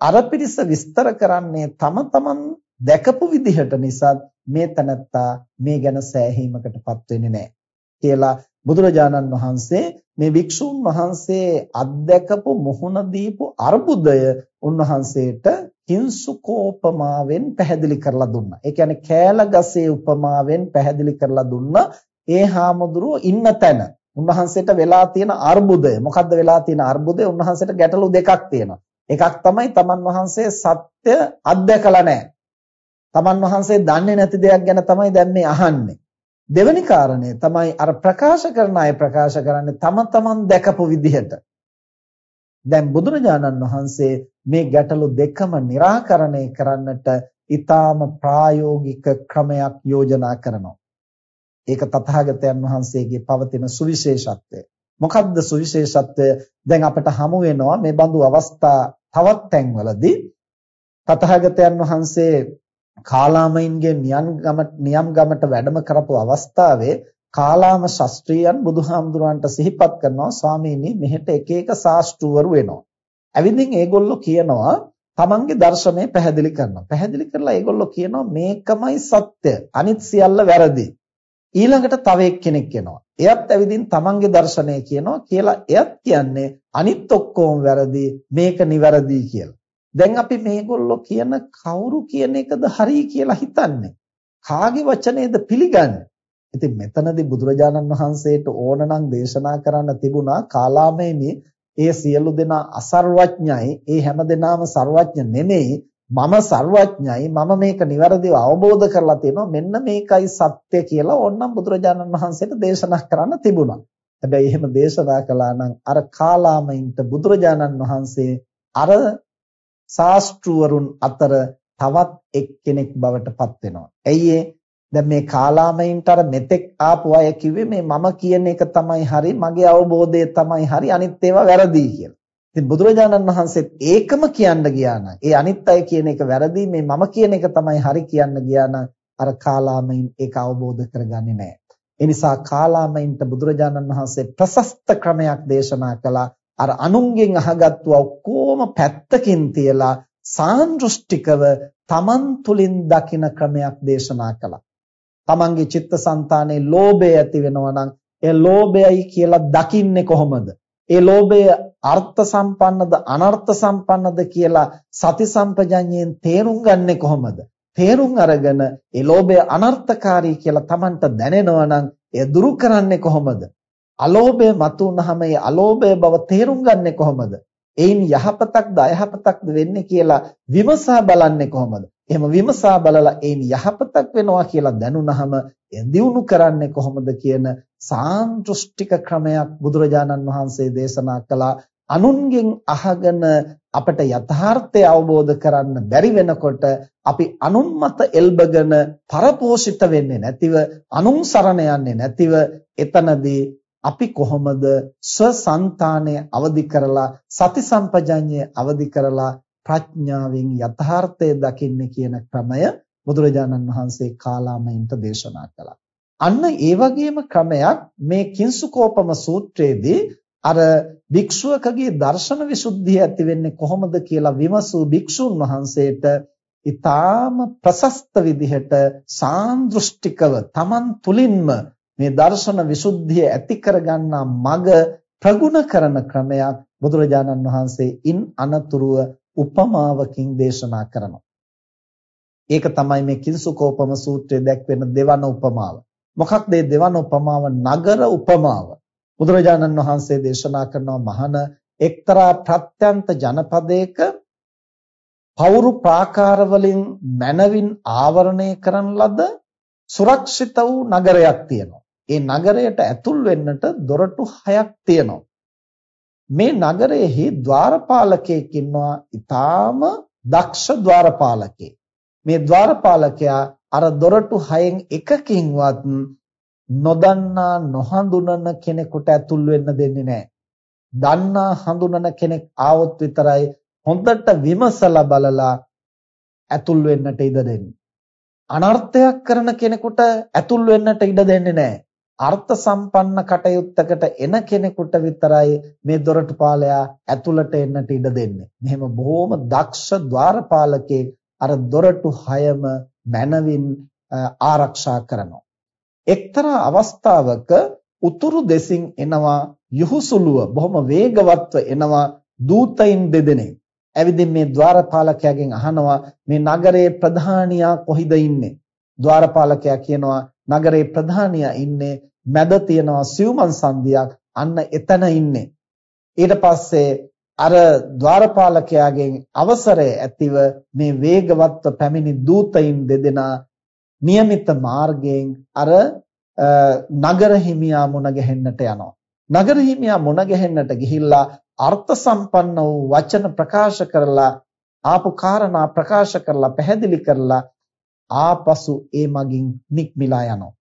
අර පිරිස විස්තර කරන්නේ තම තමන් දැකපු විදිහට නිසා මේ තැනත්තා මේ ගැන සෑහීමකටපත් වෙන්නේ නැහැ. කියලා බුදුරජාණන් වහන්සේ මේ වික්ෂුන් වහන්සේ අත්දකපු මුහුණ දීපු අර්බුදය උන්වහන්සේට හිංසුකෝපමාවෙන් පැහැදිලි කරලා දුන්නා. ඒ කියන්නේ කෑලගසේ උපමාවෙන් පැහැදිලි කරලා දුන්නා. ඒ හාමුදුරුවෝ ඉන්න තැන උන්වහන්සේට වෙලා තියෙන අර්බුදය. මොකද්ද වෙලා තියෙන අර්බුදය? උන්වහන්සේට ගැටලු දෙකක් තියෙනවා. එකක් තමයි තමන් වහන්සේ සත්‍ය අත්දකලා නැහැ. තමන් වහන්සේ දන්නේ නැති දෙයක් ගැන තමයි දැන් මේ අහන්නේ. දෙවැනි කාරණය තමයි අර ප්‍රකාශ කරන අය ප්‍රකාශ කරන්නේ තම තමන් දැකපු විදිහට. දැන් බුදුරජාණන් වහන්සේ මේ ගැටලු දෙකම निराකරණය කරන්නට ඊටාම ප්‍රායෝගික ක්‍රමයක් යෝජනා කරනවා. ඒක තථාගතයන් වහන්සේගේ පවතින සුවිශේෂත්වය. මොකක්ද සුවිශේෂත්වය? දැන් අපිට හමු වෙනවා මේ බඳු අවස්ථා තවත් තැන්වලදී තථාගතයන් වහන්සේ කාලාමයින්ගේ නියම් ගම නියම් ගමට වැඩම කරපු අවස්ථාවේ කාලාම ශාස්ත්‍රීයන් බුදුහාමුදුරන්ට සිහිපත් කරනවා ස්වාමීනි මෙහෙට එක එක ශාස්ත්‍රවරු වෙනවා. ඇවිදින් ඒගොල්ලෝ කියනවා තමන්ගේ දර්ශනය පැහැදිලි කරනවා. පැහැදිලි කරලා ඒගොල්ලෝ කියනවා මේකමයි සත්‍ය. අනිත් සියල්ල වැරදි. ඊළඟට තව එක්කෙනෙක් එනවා. එයත් ඇවිදින් තමන්ගේ දර්ශනය කියනවා කියලා එයත් කියන්නේ අනිත් ඔක්කොම වැරදි මේක නිවැරදි කියලා. දැන් අපි මේගොල්ලෝ කියන කවුරු කියන එකද හරි කියලා හිතන්නේ. කාගේ වචනේද පිළිගන්නේ? ඉතින් මෙතනදී බුදුරජාණන් වහන්සේට ඕනනම් දේශනා කරන්න තිබුණා කාලාමේනි ඒ සියලු දෙනා අසර්වඥයි. ඒ හැම දෙනාම සර්වඥ නෙමෙයි. මම සර්වඥයි. මම මේක નિවරදිව අවබෝධ කරලා තියෙනවා. මෙන්න මේකයි සත්‍ය කියලා ඕනනම් බුදුරජාණන් වහන්සේට දේශනා කරන්න තිබුණා. හැබැයි එහෙම දේශනා කළා නම් අර කාලාමයින්ට බුදුරජාණන් වහන්සේ අර ශාස්ත්‍රවරුන් අතර තවත් එක්කෙනෙක් බවට පත් වෙනවා. ඇයි දැන් මේ කාලාමයින්ට අර මෙතෙක් ආපු අය කිව්වේ මේ මම කියන එක තමයි හරි මගේ අවබෝධය තමයි හරි අනිත් ඒවා වැරදි කියලා. ඉතින් බුදුරජාණන් වහන්සේත් ඒකම කියන්න ගියා නම් ඒ අනිත් අය කියන එක වැරදි මේ මම කියන එක තමයි හරි කියන්න ගියා නම් අර කාලාමයින් ඒක අවබෝධ කරගන්නේ නැහැ. ඒ නිසා කාලාමයින්ට බුදුරජාණන් වහන්සේ ප්‍රශස්ත ක්‍රමයක් දේශනා කළා. අර අනුන්ගෙන් අහගත්තු ඔක්කොම පැත්තකින් තියලා සාන්දෘෂ්ටිකව තමන් තුලින් දකින ක්‍රමයක් දේශනා කළා. තමන්ගේ චිත්තසංතානයේ ලෝභය ඇති වෙනවා නම් ඒ ලෝභයයි කියලා දකින්නේ කොහොමද? ඒ ලෝභය අර්ථ සම්පන්නද අනර්ථ සම්පන්නද කියලා සති සම්පජඤ්ඤයෙන් තේරුම් ගන්නෙ කොහොමද? තේරුම් අරගෙන ඒ ලෝභය අනර්ථකාරී කියලා Tamanට දැනෙනවා නම් එය දුරු කරන්නේ කොහොමද? අලෝභය මතුවනහම ඒ අලෝභය බව තේරුම් ගන්නෙ කොහොමද? එයින් යහපතක්ද අයහපතක්ද වෙන්නේ කියලා විමසා බලන්නේ කොහොමද? එහෙම විමසා බලලා එයින් යහපතක් වෙනවා කියලා දැනුණහම දියුණු කරන්නේ කොහොමද කියන සාන්දෘෂ්ටික ක්‍රමයක් බුදුරජාණන් වහන්සේ දේශනා කළා. අනුන්ගෙන් අහගෙන අපට යථාර්ථය අවබෝධ කරන්න බැරි වෙනකොට අපි අනුන් මත එල්බගෙන පරපෝෂිත වෙන්නේ නැතිව අනුන් සරණ යන්නේ නැතිව එතනදී අපි කොහොමද ස්වසංතානය අවදි කරලා සති සම්පජඤ්ඤය අවදි කරලා ප්‍රඥාවෙන් යථාර්ථය දකින්නේ කියන ක්‍රමය බුදුරජාණන් වහන්සේ කාලාමයින්ට දේශනා කළා. අන්න ඒ වගේම ක්‍රමයක් මේ කිංසුකෝපම සූත්‍රයේදී අර භික්ෂුවකගේ දර්ශන විසුද්ධිය ඇති වෙන්නේ කොහොමද කියලා විමසූ භික්ෂුන් වහන්සේට ඊටාම ප්‍රශස්ත විදිහට සාන්දෘෂ්ටිකව Taman තුලින්ම මේ දර්ශන විසුද්ධිය ඇති කරගන්නා මග ප්‍රගුණ කරන ක්‍රමයක් බුදුරජාණන් වහන්සේ ඉන් අනතුරුව උපමාවකින් දේශනා කරනවා. ඒක තමයි මේ කිංසුකෝපම සූත්‍රයේ දැක්වෙන දෙවන උපමාව. මොකක්ද මේ දෙවන උපමාව? නගර උපමාව. බුදුරජාණන් වහන්සේ දේශනා කරනවා මහන එක්තරා ප්‍රත්‍යන්ත ජනපදයක පවුරු ප්‍රාකාර වලින් මනවින් ආවරණය කරන ලද සුරක්ෂිත වූ නගරයක් තියෙනවා. ඒ නගරයට ඇතුල් වෙන්නට දොරටු 6ක් තියෙනවා. මේ නගරයේහි ద్వාරපාලකයෙක් ඉන්නවා ඊටාම දක්ෂ ద్వාරපාලකයෙක්. මේ ద్వාරපාලකයා අර දොරටු හයෙන් එකකින්වත් නොදන්නා නොහඳුනන කෙනෙකුට ඇතුල් වෙන්න දෙන්නේ නැහැ. දන්නා හඳුනන කෙනෙක් ආවොත් විතරයි හොඳට විමසලා බලලා ඇතුල් වෙන්නට ඉඩ දෙන්නේ. අනර්ථයක් කරන කෙනෙකුට ඇතුල් වෙන්නට ඉඩ දෙන්නේ නැහැ. අර්ථ සම්පන්න කටයුත්තකට එන කෙනෙකුට විතරයි මේ දොරටුපාලයා ඇතුළට එන්නට ඉඩ දෙන්නේ. මෙහෙම බොහොම දක්ෂ ద్వාරපාලකේ අර දොරටු හයම මනවින් ආරක්ෂා කරනවා. එක්තරා අවස්ථාවක උතුරු දෙසින් එනවා යහුසුලුව බොහොම වේගවත්ව එනවා දූතයින් දෙදෙනෙක්. ඇවිදින් මේ ద్వාරපාලකයාගෙන් අහනවා මේ නගරයේ ප්‍රධානියා කොහිද ඉන්නේ? ద్వාරපාලකයා කියනවා නගරේ ප්‍රධානියා ඉන්නේ මැද තියනවා සිව්මන් සන්ධියක් අන්න එතන ඉන්නේ. ඊට පස්සේ අර ద్వාරපාලකයාගෙන් අවසරය ඇතිව මේ වේගවත්ව පැමිණි දූතයින් දෙදෙනා નિયમિત මාර්ගයෙන් අර නගර හිමියා මුණ ගැහෙන්නට යනවා. නගර හිමියා මුණ ගැහෙන්නට ගිහිල්ලා අර්ථ සම්පන්න වූ වචන ප්‍රකාශ කරලා ආපු කාරණා ප්‍රකාශ කරලා පැහැදිලි කරලා ආපසු ඒ මගින් නික්මිලා යනවා.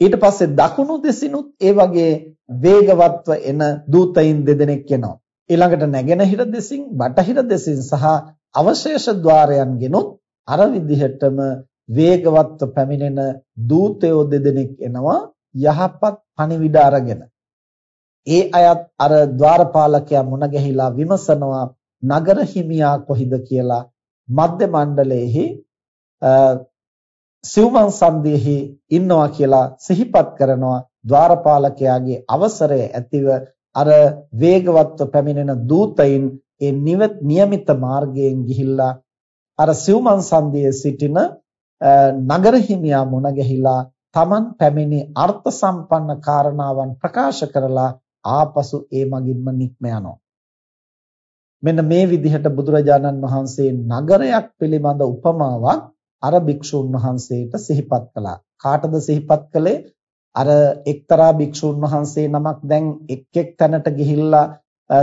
ඊට පස්සේ දකුණු දෙසිනුත් ඒ වගේ වේගවත්ව එන දූතයින් දෙදෙනෙක් එනවා. ඊළඟට නැගෙනහිර දෙසින්, බටහිර දෙසින් සහ අවශේෂ ద్వාරයන්ගෙනුත් අර විදිහටම වේගවත්ව පැමිණෙන දූතයෝ දෙදෙනෙක් එනවා යහපත් පණිවිඩ අරගෙන. ඒ අයත් අර ద్వාරපාලකයා මුණ ගැහිලා විමසනවා නගර හිමියා කොහිද කියලා මධ්‍ය මණ්ඩලයේහි සිව්වන් සන්ධියෙහි ඉන්නවා කියලා සිහිපත් කරනවා ద్వාරපාලකයාගේ අවසරය ඇතිව අර වේගවත්ව පැමිණෙන දූතයින් ඒ නිවත් નિયમિત මාර්ගයෙන් ගිහිල්ලා අර සිව්මන් සන්ධියේ සිටින නගර හිමියා මුණ ගැහිලා Taman පැමිණි අර්ථ සම්පන්න කාරණාවන් ප්‍රකාශ කරලා ආපසු ඒ මගින්ම නික්ම යනවා. මෙන්න මේ විදිහට බුදුරජාණන් වහන්සේ නගරයක් පිළිබඳ උපමාවක් අර භික්ෂුන් වහන්සේට සිහිපත් කළා. කාටද සිහිපත් කළේ? අර එක්තරා භික්ෂුන් වහන්සේ නමක් දැන් එක් එක් තැනට ගිහිල්ලා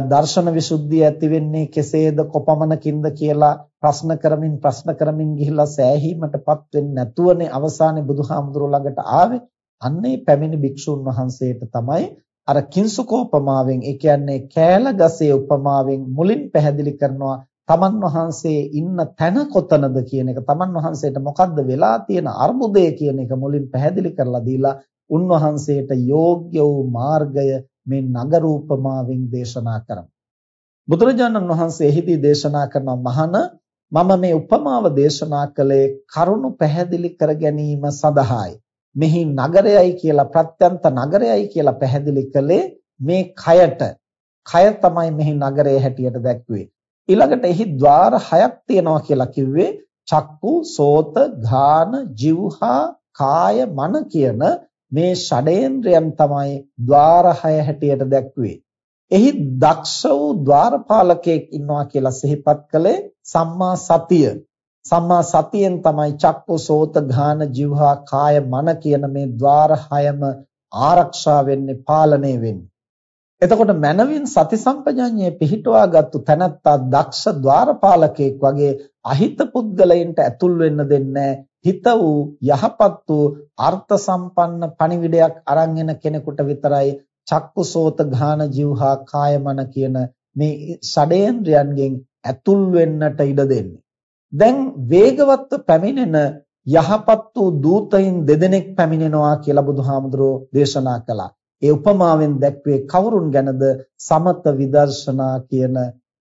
දර්ශන විසුද්ධිය ඇති වෙන්නේ කෙසේද කොපමණකින්ද කියලා ප්‍රශ්න කරමින් ප්‍රශ්න කරමින් ගිහිල්ලා සෑහීමටපත් වෙන්නේ නැතුවනේ අවසානයේ බුදුහාමුදුරුවෝ ළඟට ආවේ. අන්නේ පැමිණි භික්ෂුන් වහන්සේට තමයි අර කිංසුකෝපමාවෙන් ඒ කියන්නේ කෑල ගසේ උපමාවෙන් මුලින් පැහැදිලි කරනවා තමන් වහන්සේ ඉන්න තැන කොතනද කියන එක තමන් වහන්සේට මොකද්ද වෙලා තියෙන අර්බුදය කියන එක මුලින් පැහැදිලි කරලා දීලා උන්වහන්සේට යෝග්‍ය වූ මාර්ගය මේ නගරූපමාවෙන් දේශනා කරමු. බුදුරජාණන් වහන්සේ එහිදී දේශනා කරන මහන මම මේ උපමාව දේශනා කළේ කරුණු පැහැදිලි කර ගැනීම සඳහායි. මෙහි නගරයයි කියලා ප්‍රත්‍යන්ත නගරයයි කියලා පැහැදිලි කළේ මේ කයට. කය තමයි මෙහි නගරය හැටියට දැක්ුවේ. ඊළඟට එහි ద్వාර හයක් තියෙනවා කියලා කිව්වේ චක්කු සෝත ඝාන જીවහා කාය මන කියන මේ ෂඩේන්ද්‍රයන් තමයි ద్వාර හය හැටියට දැක්වේ. එහි දක්ෂ වූ ద్వාරපාලකයෙක් ඉන්නවා කියලා සිහිපත් කළේ සම්මා සතිය. සම්මා සතියෙන් තමයි චක්කු සෝත ඝාන જીවහා කාය මන කියන මේ ద్వාර හයම ආරක්ෂා වෙන්නේ පාලනය වෙන්නේ එතකොට මනවින් සති සම්පජඤ්ඤයේ පිහිටුවාගත්තු තැනත්තා දක්ෂ ద్వාරපාලකෙක් වගේ අහිත පුද්ගලයන්ට ඇතුල් වෙන්න දෙන්නේ හිත වූ යහපත් වූ අර්ථ සම්පන්න පණිවිඩයක් අරන් කෙනෙකුට විතරයි චක්කුසෝත ඝාන જીවහා කායමන කියන මේ ෂඩේන්ද්‍රයන්ගෙන් ඇතුල් වෙන්නට ඉඩ දෙන්නේ. දැන් වේගවත්ව පැමිණෙන යහපත් වූ දූතයින් දෙදෙනෙක් පැමිණෙනවා කියලා බුදුහාමුදුරෝ දේශනා කළා. ඒ උපමාවෙන් දැක්වේ කවුරුන් ගැනද සමත විදර්ශනා කියන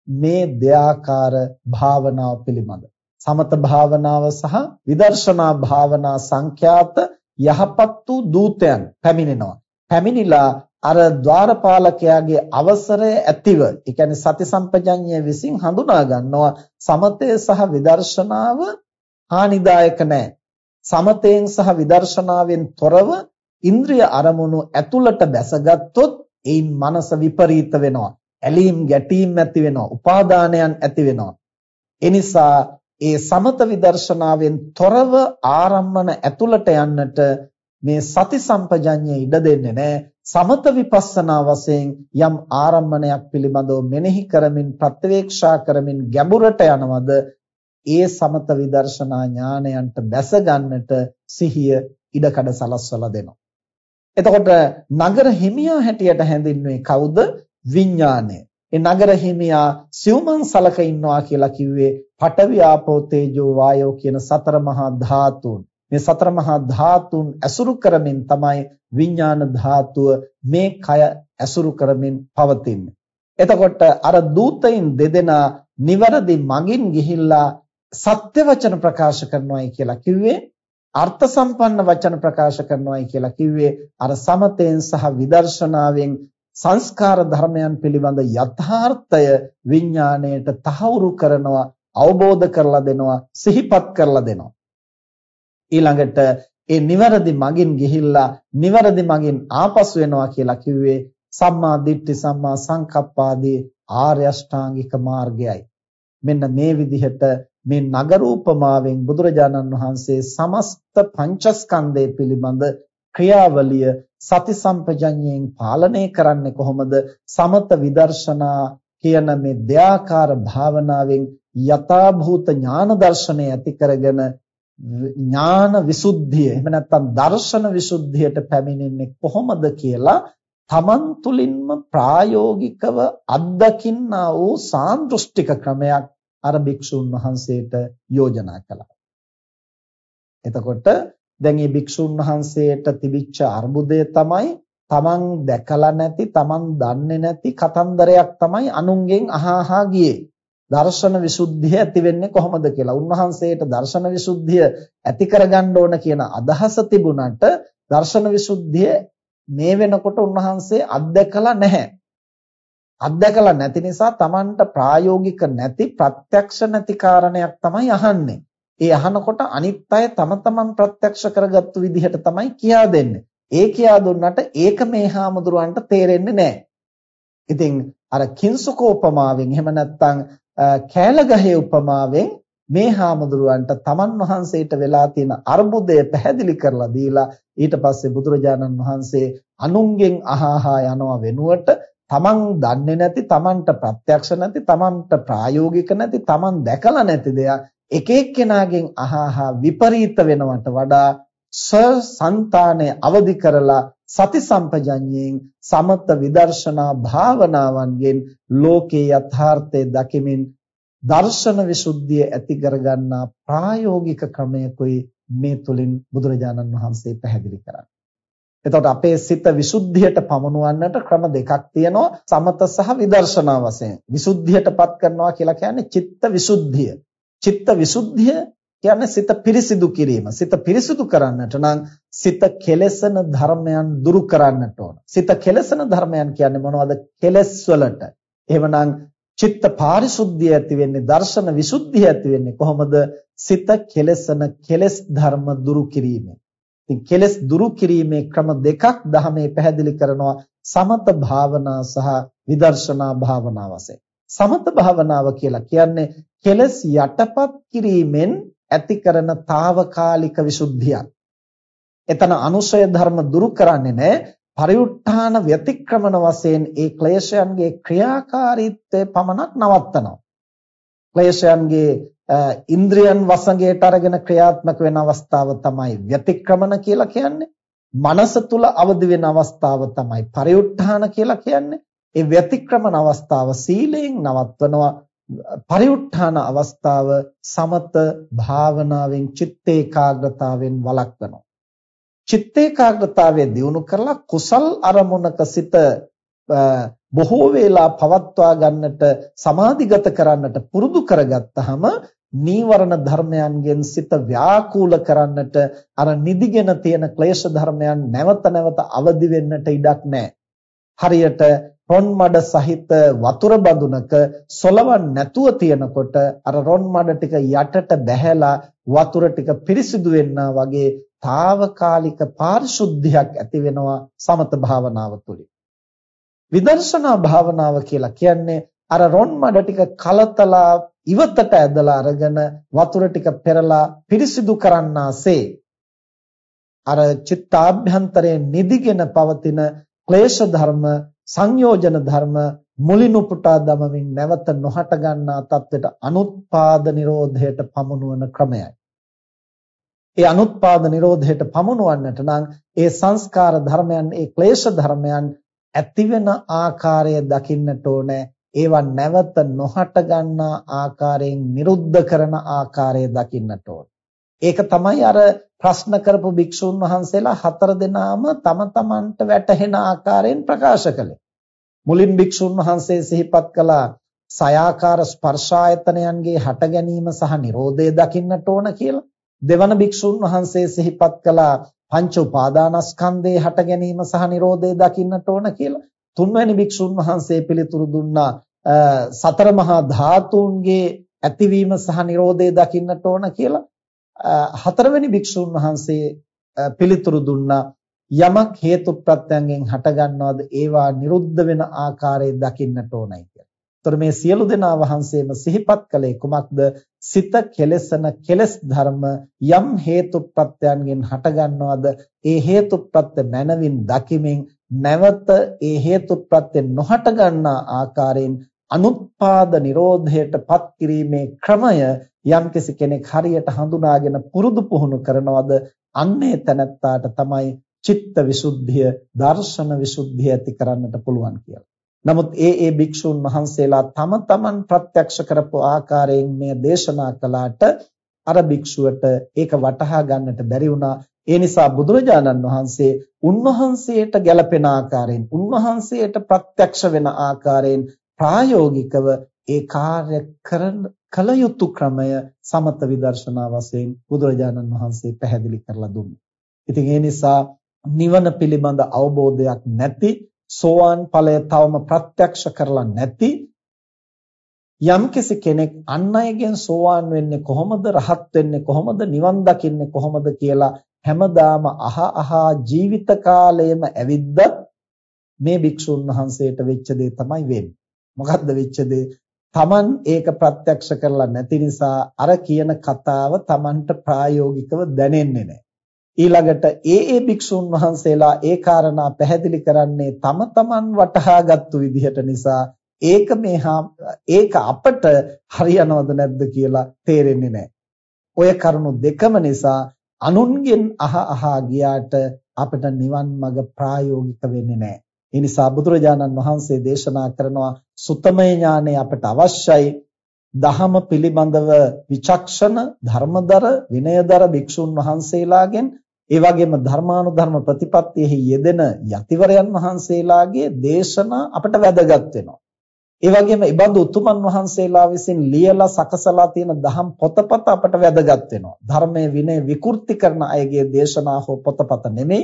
මේ දෙආකාර භාවනාව පිළිබඳ. සමත භාවනාව සහ විදර්ශනා භාවනා සංඛ්‍යාත යහපත් වූ දූතයන් පැමිණෙනවා. පැමිණිලා අර ద్వාරපාලකයාගේ අවසරය ඇතිව, ඒ කියන්නේ සති සම්පජඤ්ඤය විසින් හඳුනා ගන්නවා සමතය සහ විදර්ශනාව හානිදායක නැහැ. සමතයෙන් සහ විදර්ශනාවෙන් තොරව ඉන්ද්‍රිය අරමුණු ඇතුළට බැසගත්තොත් ඒයින් මනස විපරීත වෙනවා. ඇලීම් ගැටීම් ඇති වෙනවා. උපාදානයන් ඇති වෙනවා. එනිසා ඒ සමත විදර්ශනාවෙන් තොරව ආරම්මන ඇතුළට යන්නට මේ සති සම්පජඤ්ඤය ඉඩ දෙන්නේ නැහැ. සමත විපස්සනා වශයෙන් යම් ආරම්මණයක් පිළිබඳව මෙනෙහි කරමින් ප්‍රත්‍යවේක්ෂා කරමින් ගැඹුරට යනවද ඒ සමත විදර්ශනා ඥානයන්ට බැස ගන්නට සිහිය ඉඩකඩ සලස්වලා දෙනවා. එතකොට නගර හිමියා හැටියට හැඳින්වෙන්නේ කවුද? විඥානය. ඒ නගර හිමියා සිව්මන් සලක ඉන්නවා කියලා කිව්වේ පඨවි ආපෝ තේජෝ වායෝ කියන සතර මහා ධාතුන්. මේ සතර මහා ධාතුන් ඇසුරු කරමින් තමයි විඥාන ධාතුව මේ කය ඇසුරු කරමින් පවතින්නේ. එතකොට අර දූතයින් දෙදෙනා නිවරදි මගින් ගිහිල්ලා සත්‍ය වචන ප්‍රකාශ කරනවායි කියලා කිව්වේ අර්ථ සම්පන්න වචන ප්‍රකාශ කරනවායි කියලා කිව්වේ අර සමතෙන් සහ විදර්ශනාවෙන් සංස්කාර ධර්මයන් පිළිබඳ යථාර්ථය විඥාණයට තහවුරු කරනවා අවබෝධ කරලා දෙනවා සිහිපත් කරලා දෙනවා. ඊළඟට ඒ නිවැරදි මගින් ගිහිල්ලා නිවැරදි මගින් ආපසු වෙනවා කියලා කිව්වේ සම්මා දිට්ඨි සම්මා සංකප්පාදී ආර්ය අෂ්ටාංගික මාර්ගයයි. මෙන්න මේ විදිහට මේ නගරූපමාවෙන් බුදුරජාණන් වහන්සේ සමස්ත පංචස්කන්ධය පිළිබඳ ක්‍රියාවලිය සති සම්පජඤ්ඤයෙන් පාලනය කරන්නේ කොහොමද? සමත විදර්ශනා කියන මේ දෙආකාර භාවනාවෙන් යථාභූත ඥාන දර්ශනය ඇති කරගෙන ඥාන විසුද්ධිය එහෙම නැත්නම් දර්ශන විසුද්ධියට පැමිණෙන්නේ කොහොමද කියලා තමන් තුළින්ම ප්‍රායෝගිකව අත්දකින්නා වූ සාන්දෘෂ්ටික ක්‍රමයක් අර භික්ෂුන් වහන්සේට යෝජනා කළා. එතකොට දැන් මේ භික්ෂුන් වහන්සේට තිබිච්ච අර්බුදය තමයි තමන් දැකලා නැති තමන් දන්නේ නැති කතන්දරයක් තමයි අනුන්ගෙන් අහහා ගියේ. දර්ශන විසුද්ධිය ඇති වෙන්නේ කොහොමද කියලා. උන්වහන්සේට දර්ශන විසුද්ධිය ඇති කරගන්න ඕන කියන අදහස තිබුණට දර්ශන විසුද්ධිය මේ වෙනකොට උන්වහන්සේ අත්දැකලා නැහැ. අත්දැකලා නැති නිසා Tamanට ප්‍රායෝගික නැති ප්‍රත්‍යක්ෂ නැති කාරණයක් තමයි අහන්නේ. ඒ අහනකොට අනිත් අය තම තමන් ප්‍රත්‍යක්ෂ කරගත්තු විදිහට තමයි කියා දෙන්නේ. ඒ කියා දුන්නට ඒක මේ හාමුදුරුවන්ට තේරෙන්නේ නැහැ. ඉතින් අර කිංසුකෝපමාවෙන් එහෙම නැත්නම් කෑලගහේ උපමාවෙන් මේ හාමුදුරුවන්ට තමන් වහන්සේට වෙලා තියෙන අර්බුදය පැහැදිලි කරලා දීලා ඊට පස්සේ බුදුරජාණන් වහන්සේ අනුන්ගෙන් අහහා යනවා වෙනුවට තමන් දන්නේ නැති තමන්ට ප්‍රත්‍යක්ෂ නැති තමන්ට ප්‍රායෝගික නැති තමන් දැකලා නැති දෙයක් එක එක්කෙනාගෙන් අහහා විපරීත වෙනවට වඩා සසංතානය අවදි කරලා සති සම්පජඤ්ඤයෙන් සමත විදර්ශනා භාවනාවන්ගෙන් ලෝකේ යථාර්ථය දකිමින් දර්ශන විසුද්ධිය ඇති කරගන්නා ප්‍රායෝගික ක්‍රමයකයි මේ තුලින් බුදුරජාණන් වහන්සේ පැහැදිලි කරන්නේ. එතකොට අපේ සිත විසුද්ධියට පමුණුවන්නට ක්‍රම දෙකක් තියෙනවා සමත සහ විදර්ශනා වශයෙන්. විසුද්ධියටපත් කරනවා කියලා කියන්නේ චිත්ත විසුද්ධිය. චිත්ත විසුද්ධිය කියන්නේ සිත පිරිසිදු කිරීම. සිත පිරිසිදු කරන්නට නම් සිත කෙලෙසන ධර්මයන් දුරු කරන්නට ඕන. සිත කෙලෙසන ධර්මයන් කියන්නේ මොනවද? කෙලෙස් වලට. එහෙමනම් චිත්ත පාරිශුද්ධිය ඇති වෙන්නේ දර්ශන විසුද්ධිය ඇති වෙන්නේ කොහොමද? සිත කෙලෙසන කෙලෙස් ධර්ම දුරු කිරීමෙන්. ඉතින් කෙලස් දුරු කිරීමේ ක්‍රම දෙකක් ධහමේ පැහැදිලි කරනවා සමත භාවනා සහ විදර්ශනා භාවනා වශයෙන්. සමත භාවනාව කියලා කියන්නේ කෙලස් යටපත් කිරීමෙන් ඇති කරන తాවකාලික විසුද්ධියක්. එතන අනුශය ධර්ම දුරු කරන්නේ නැහැ. පරිඋත්ථාන ව්‍යතික්‍රමන වශයෙන් ඒ ක්ලේශයන්ගේ ක්‍රියාකාරීත්වය පමණක් නවත්තනවා. ක්ලේශයන්ගේ ඉන්ද්‍රියන් වසඟයට අරගෙන ක්‍රියාත්මක වෙන අවස්ථාව තමයි ව්‍යතික්‍රමන කියලා කියන්නේ. මනස තුල අවදි වෙන අවස්ථාව තමයි පරිඋත්ථාන කියලා කියන්නේ. ඒ ව්‍යතික්‍රමන අවස්ථාව සීලයෙන් නවත්වනවා. පරිඋත්ථාන අවස්ථාව සමත භාවනාවෙන් චිත්ත ඒකාග්‍රතාවෙන් වළක්වනවා. චිත්ත ඒකාග්‍රතාවය දියුණු කරලා කුසල් අරමුණක සිට බොහෝ වේලා පවත්වා ගන්නට සමාධිගත කරන්නට පුරුදු කරගත්තාම නීවරණ ධර්මයන්ගෙන් සිත ව්‍යාකූල කරන්නට අර නිදිගෙන තියෙන ක්ලේශ ධර්මයන් නැවත නැවත අවදි වෙන්නට ඉඩක් නැහැ. හරියට රොන් මඩ සහිත වතුර බඳුනක සොලවන් නැතුව තියෙනකොට අර රොන් මඩ ටික යටට බැහැලා වතුර ටික පිරිසිදු වෙන්නා වගේ తాවකාලික පාරිශුද්ධියක් ඇති වෙනවා සමත භාවනාව තුළින්. විදර්ශනා භාවනාව කියලා කියන්නේ අර රොන් මඩ ටික කලතලා ඉවතට ඇදලා අරගෙන වතුර ටික පෙරලා පිරිසිදු කරන්නාසේ අර චිත්තාභ්‍යන්තරයේ නිදිගෙන පවතින ක්ලේශ ධර්ම සංයෝජන ධර්ම මුලින් උපුටා දමමින් නැවත නොහට ගන්නා තත්වෙට අනුත්පාද නිරෝධයට පමුණුවන ක්‍රමයයි. ඒ අනුත්පාද නිරෝධයට පමුණුවන්නට නම් ඒ සංස්කාර ධර්මයන් ඒ ක්ලේශ ධර්මයන් ඇති වෙන ආකාරය දකින්නට ඕනේ. ඒවා නැවත නොහට ගන්නා ආකාරයෙන් නිරුද්ධ කරන ආකාරය දකින්නට ඕනේ. ඒක තමයි අර ප්‍රශ්න කරපු භික්ෂුන් වහන්සේලා හතර දෙනාම තම තමන්ට වැටහෙන ආකාරයෙන් ප්‍රකාශ කළේ. මුලින් භික්ෂුන් වහන්සේ සිහිපත් කළා සයාකාර ස්පර්ශායතනයන්ගේ හට ගැනීම සහ Nirodhe දකින්නට ඕන කියලා. දෙවන භික්ෂුන් වහන්සේ සිහිපත් කළා පංච උපාදානස්කන්ධේ හට ගැනීම සහ Nirodhe දකින්නට ඕන කියලා. තුන්වැනි භික්ෂුන් වහන්සේ පිළිතුරු දුන්නා සතර මහා ධාතුන්ගේ ඇතිවීම සහ Nirodhe දකින්නට ඕන කියලා. හතරවෙනි භික්ෂුන් වහන්සේ පිළිතුරු දුන්නා යමක් හේතු ප්‍රත්‍යයෙන් හටගන්නවද ඒවා නිරුද්ධ වෙන ආකාරය දකින්නට ඕනයි කියලා. ඒතර මේ සියලු දෙනා වහන්සේම සිහිපත් කළේ කුමක්ද? සිත කෙලසන කෙලස් ධර්ම යම් හේතු ප්‍රත්‍යයන්ගෙන් හටගන්නවද? ඒ හේතු ප්‍රත්‍ය මනවින් දකිමින් නැවත ඒ හේතු ප්‍රත්‍ය නොහට ගන්නා ආකාරයෙන් අනුත්පාද නිරෝධයට පත් කිරීමේ ක්‍රමය යම්කිසි කෙනෙක් හරියට හඳුනාගෙන පුරුදු පුහුණු කරනවද අන්නේ තැනත්තාට තමයි චිත්ත විසුද්ධිය දර්ශන විසුද්ධිය ඇති කරන්නට පුළුවන් කියලා. නමුත් ඒ ඒ භික්ෂුන් වහන්සේලා තම තමන් ප්‍රත්‍යක්ෂ කරපු ආකාරයෙන් මේ දේශනා කළාට අර භික්ෂුවට ඒක වටහා ගන්නට බැරි වුණා. ඒ නිසා බුදුරජාණන් වහන්සේ උන්වහන්සේට ගැළපෙන ආකාරයෙන් උන්වහන්සේට ප්‍රත්‍යක්ෂ වෙන ආකාරයෙන් ප්‍රායෝගිකව ඒ කාර්ය කරන කල යුතු ක්‍රමය සමත විදර්ශනා වශයෙන් බුදුරජාණන් වහන්සේ පැහැදිලි කරලා දුන්නා. ඉතින් ඒ නිසා නිවන පිළිබඳ අවබෝධයක් නැති සෝවාන් ඵලය තවම ප්‍රත්‍යක්ෂ කරලා නැති යම්කිසි කෙනෙක් අන් අයගෙන් සෝවාන් වෙන්නේ කොහොමද රහත් වෙන්නේ කොහොමද නිවන් දකින්නේ කොහොමද කියලා හැමදාම අහ අහා ජීවිත කාලයම ඇවිද්දත් මේ භික්ෂුන් වහන්සේට වෙච්ච දේ තමයි වෙන්නේ. මොකද්ද වෙච්ච දේ? Taman ඒක ප්‍රත්‍යක්ෂ කරලා නැති නිසා අර කියන කතාව Tamanට ප්‍රායෝගිකව දැනෙන්නේ නැහැ. ඊළඟට ඒ ඒ භික්ෂුන් වහන්සේලා ඒ කාරණා පැහැදිලි කරන්නේ තම තමන් වටහාගත්තු විදිහට නිසා ඒක මේහා ඒක අපට හරියනවද නැද්ද කියලා තේරෙන්නේ නැහැ. ඔය කරුණු දෙකම නිසා අනුන්ගෙන් අහ අහා ගියාට අපට නිවන් මඟ ප්‍රායෝගික වෙන්නේ නැහැ. ඒ නිසා බුදුරජාණන් වහන්සේ දේශනා කරනවා සුතමය ඥානය අපට අවශ්‍යයි. දහම පිළිබඳව විචක්ෂණ ධර්මදර විනයදර භික්ෂුන් වහන්සේලාගෙන් ඒ වගේම ධර්මානුධර්ම ප්‍රතිපත්තියෙහි යෙදෙන යතිවරයන් වහන්සේලාගේ දේශනා අපට වැදගත් වෙනවා. ඒ වගේම ඉබඳු උතුමන් වහන්සේලා විසින් ලියලා සකසලා තියෙන දහම් පොතපත අපට වැදගත් වෙනවා. ධර්මයේ විනය විකෘති කරන අයගේ දේශනා හෝ පොතපත නෙමෙයි,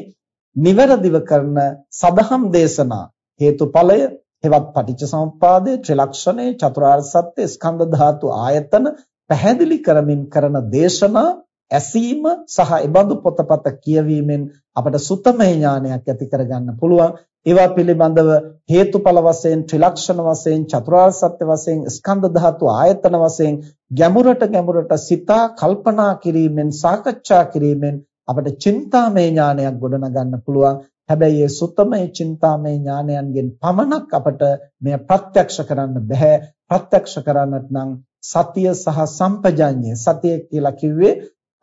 නිවැරදිව කරන සදහම් දේශනා හේතුඵලය හෙවත් පටිච්ච සමුප්පාදය ත්‍රිලක්ෂණය චතුරාර්ය සත්‍ය ස්කන්ධ ධාතු ආයතන පැහැදිලි කරමින් කරන දේශනා ඇසීම සහ ඒබඳු පොතපත කියවීමෙන් අපට සුතමේ ඥානයක් ඇති කරගන්න පුළුවන්. ඒවා පිළිබඳව හේතුඵල වශයෙන් ත්‍රිලක්ෂණ වශයෙන් චතුරාර්ය සත්‍ය වශයෙන් ස්කන්ධ ධාතු ආයතන වශයෙන් ගැඹුරට ගැඹුරට සිතා කල්පනා කිරීමෙන් සාකච්ඡා කිරීමෙන් අපට චින්තාමය ඥානයක් ගොඩනගන්න පුළුවන්. හැබැයි ඒ සුත්තමේ චින්තාමය ඥානයන්ගෙන් පමණක් අපට මෙය ප්‍රත්‍යක්ෂ කරන්න බෑ. ප්‍රත්‍යක්ෂ කරන්නට නම් සතිය සහ සම්පජඤ්ඤය සතිය කියලා කිව්වේ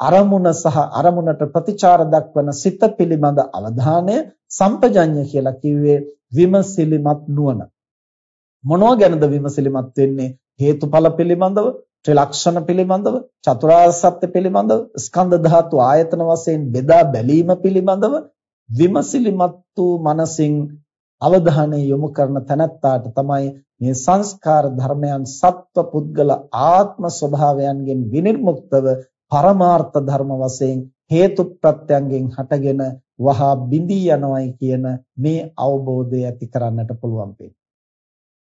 අරමුණ සහ අරමුණට ප්‍රතිචාර දක්වන සිත පිළිබඳ අවධානය සම්පජඤ්ඤය කියලා කිව්වේ විමසිලිමත් නුවණ. මොනවා ගැනද විමසිලිමත් වෙන්නේ? හේතුඵල පිළිබඳව ත්‍රිලක්ෂණ පිළිබඳව චතුරාර්ය සත්‍ය පිළිබඳව ස්කන්ධ ධාතු ආයතන වශයෙන් බෙදා බැලීම පිළිබඳව විමසිලිමත් වූ මනසින් අවධානය යොමු කරන තැනැත්තාට තමයි මේ සංස්කාර ධර්මයන් සත්ව පුද්ගල ආත්ම ස්වභාවයන්ගෙන් විනිර්මුක්තව පරමාර්ථ ධර්ම වශයෙන් හේතු ප්‍රත්‍යයෙන් හටගෙන වහා බිඳී යනවායි කියන මේ අවබෝධය ඇති කරන්නට පුළුවන් වෙන්නේ.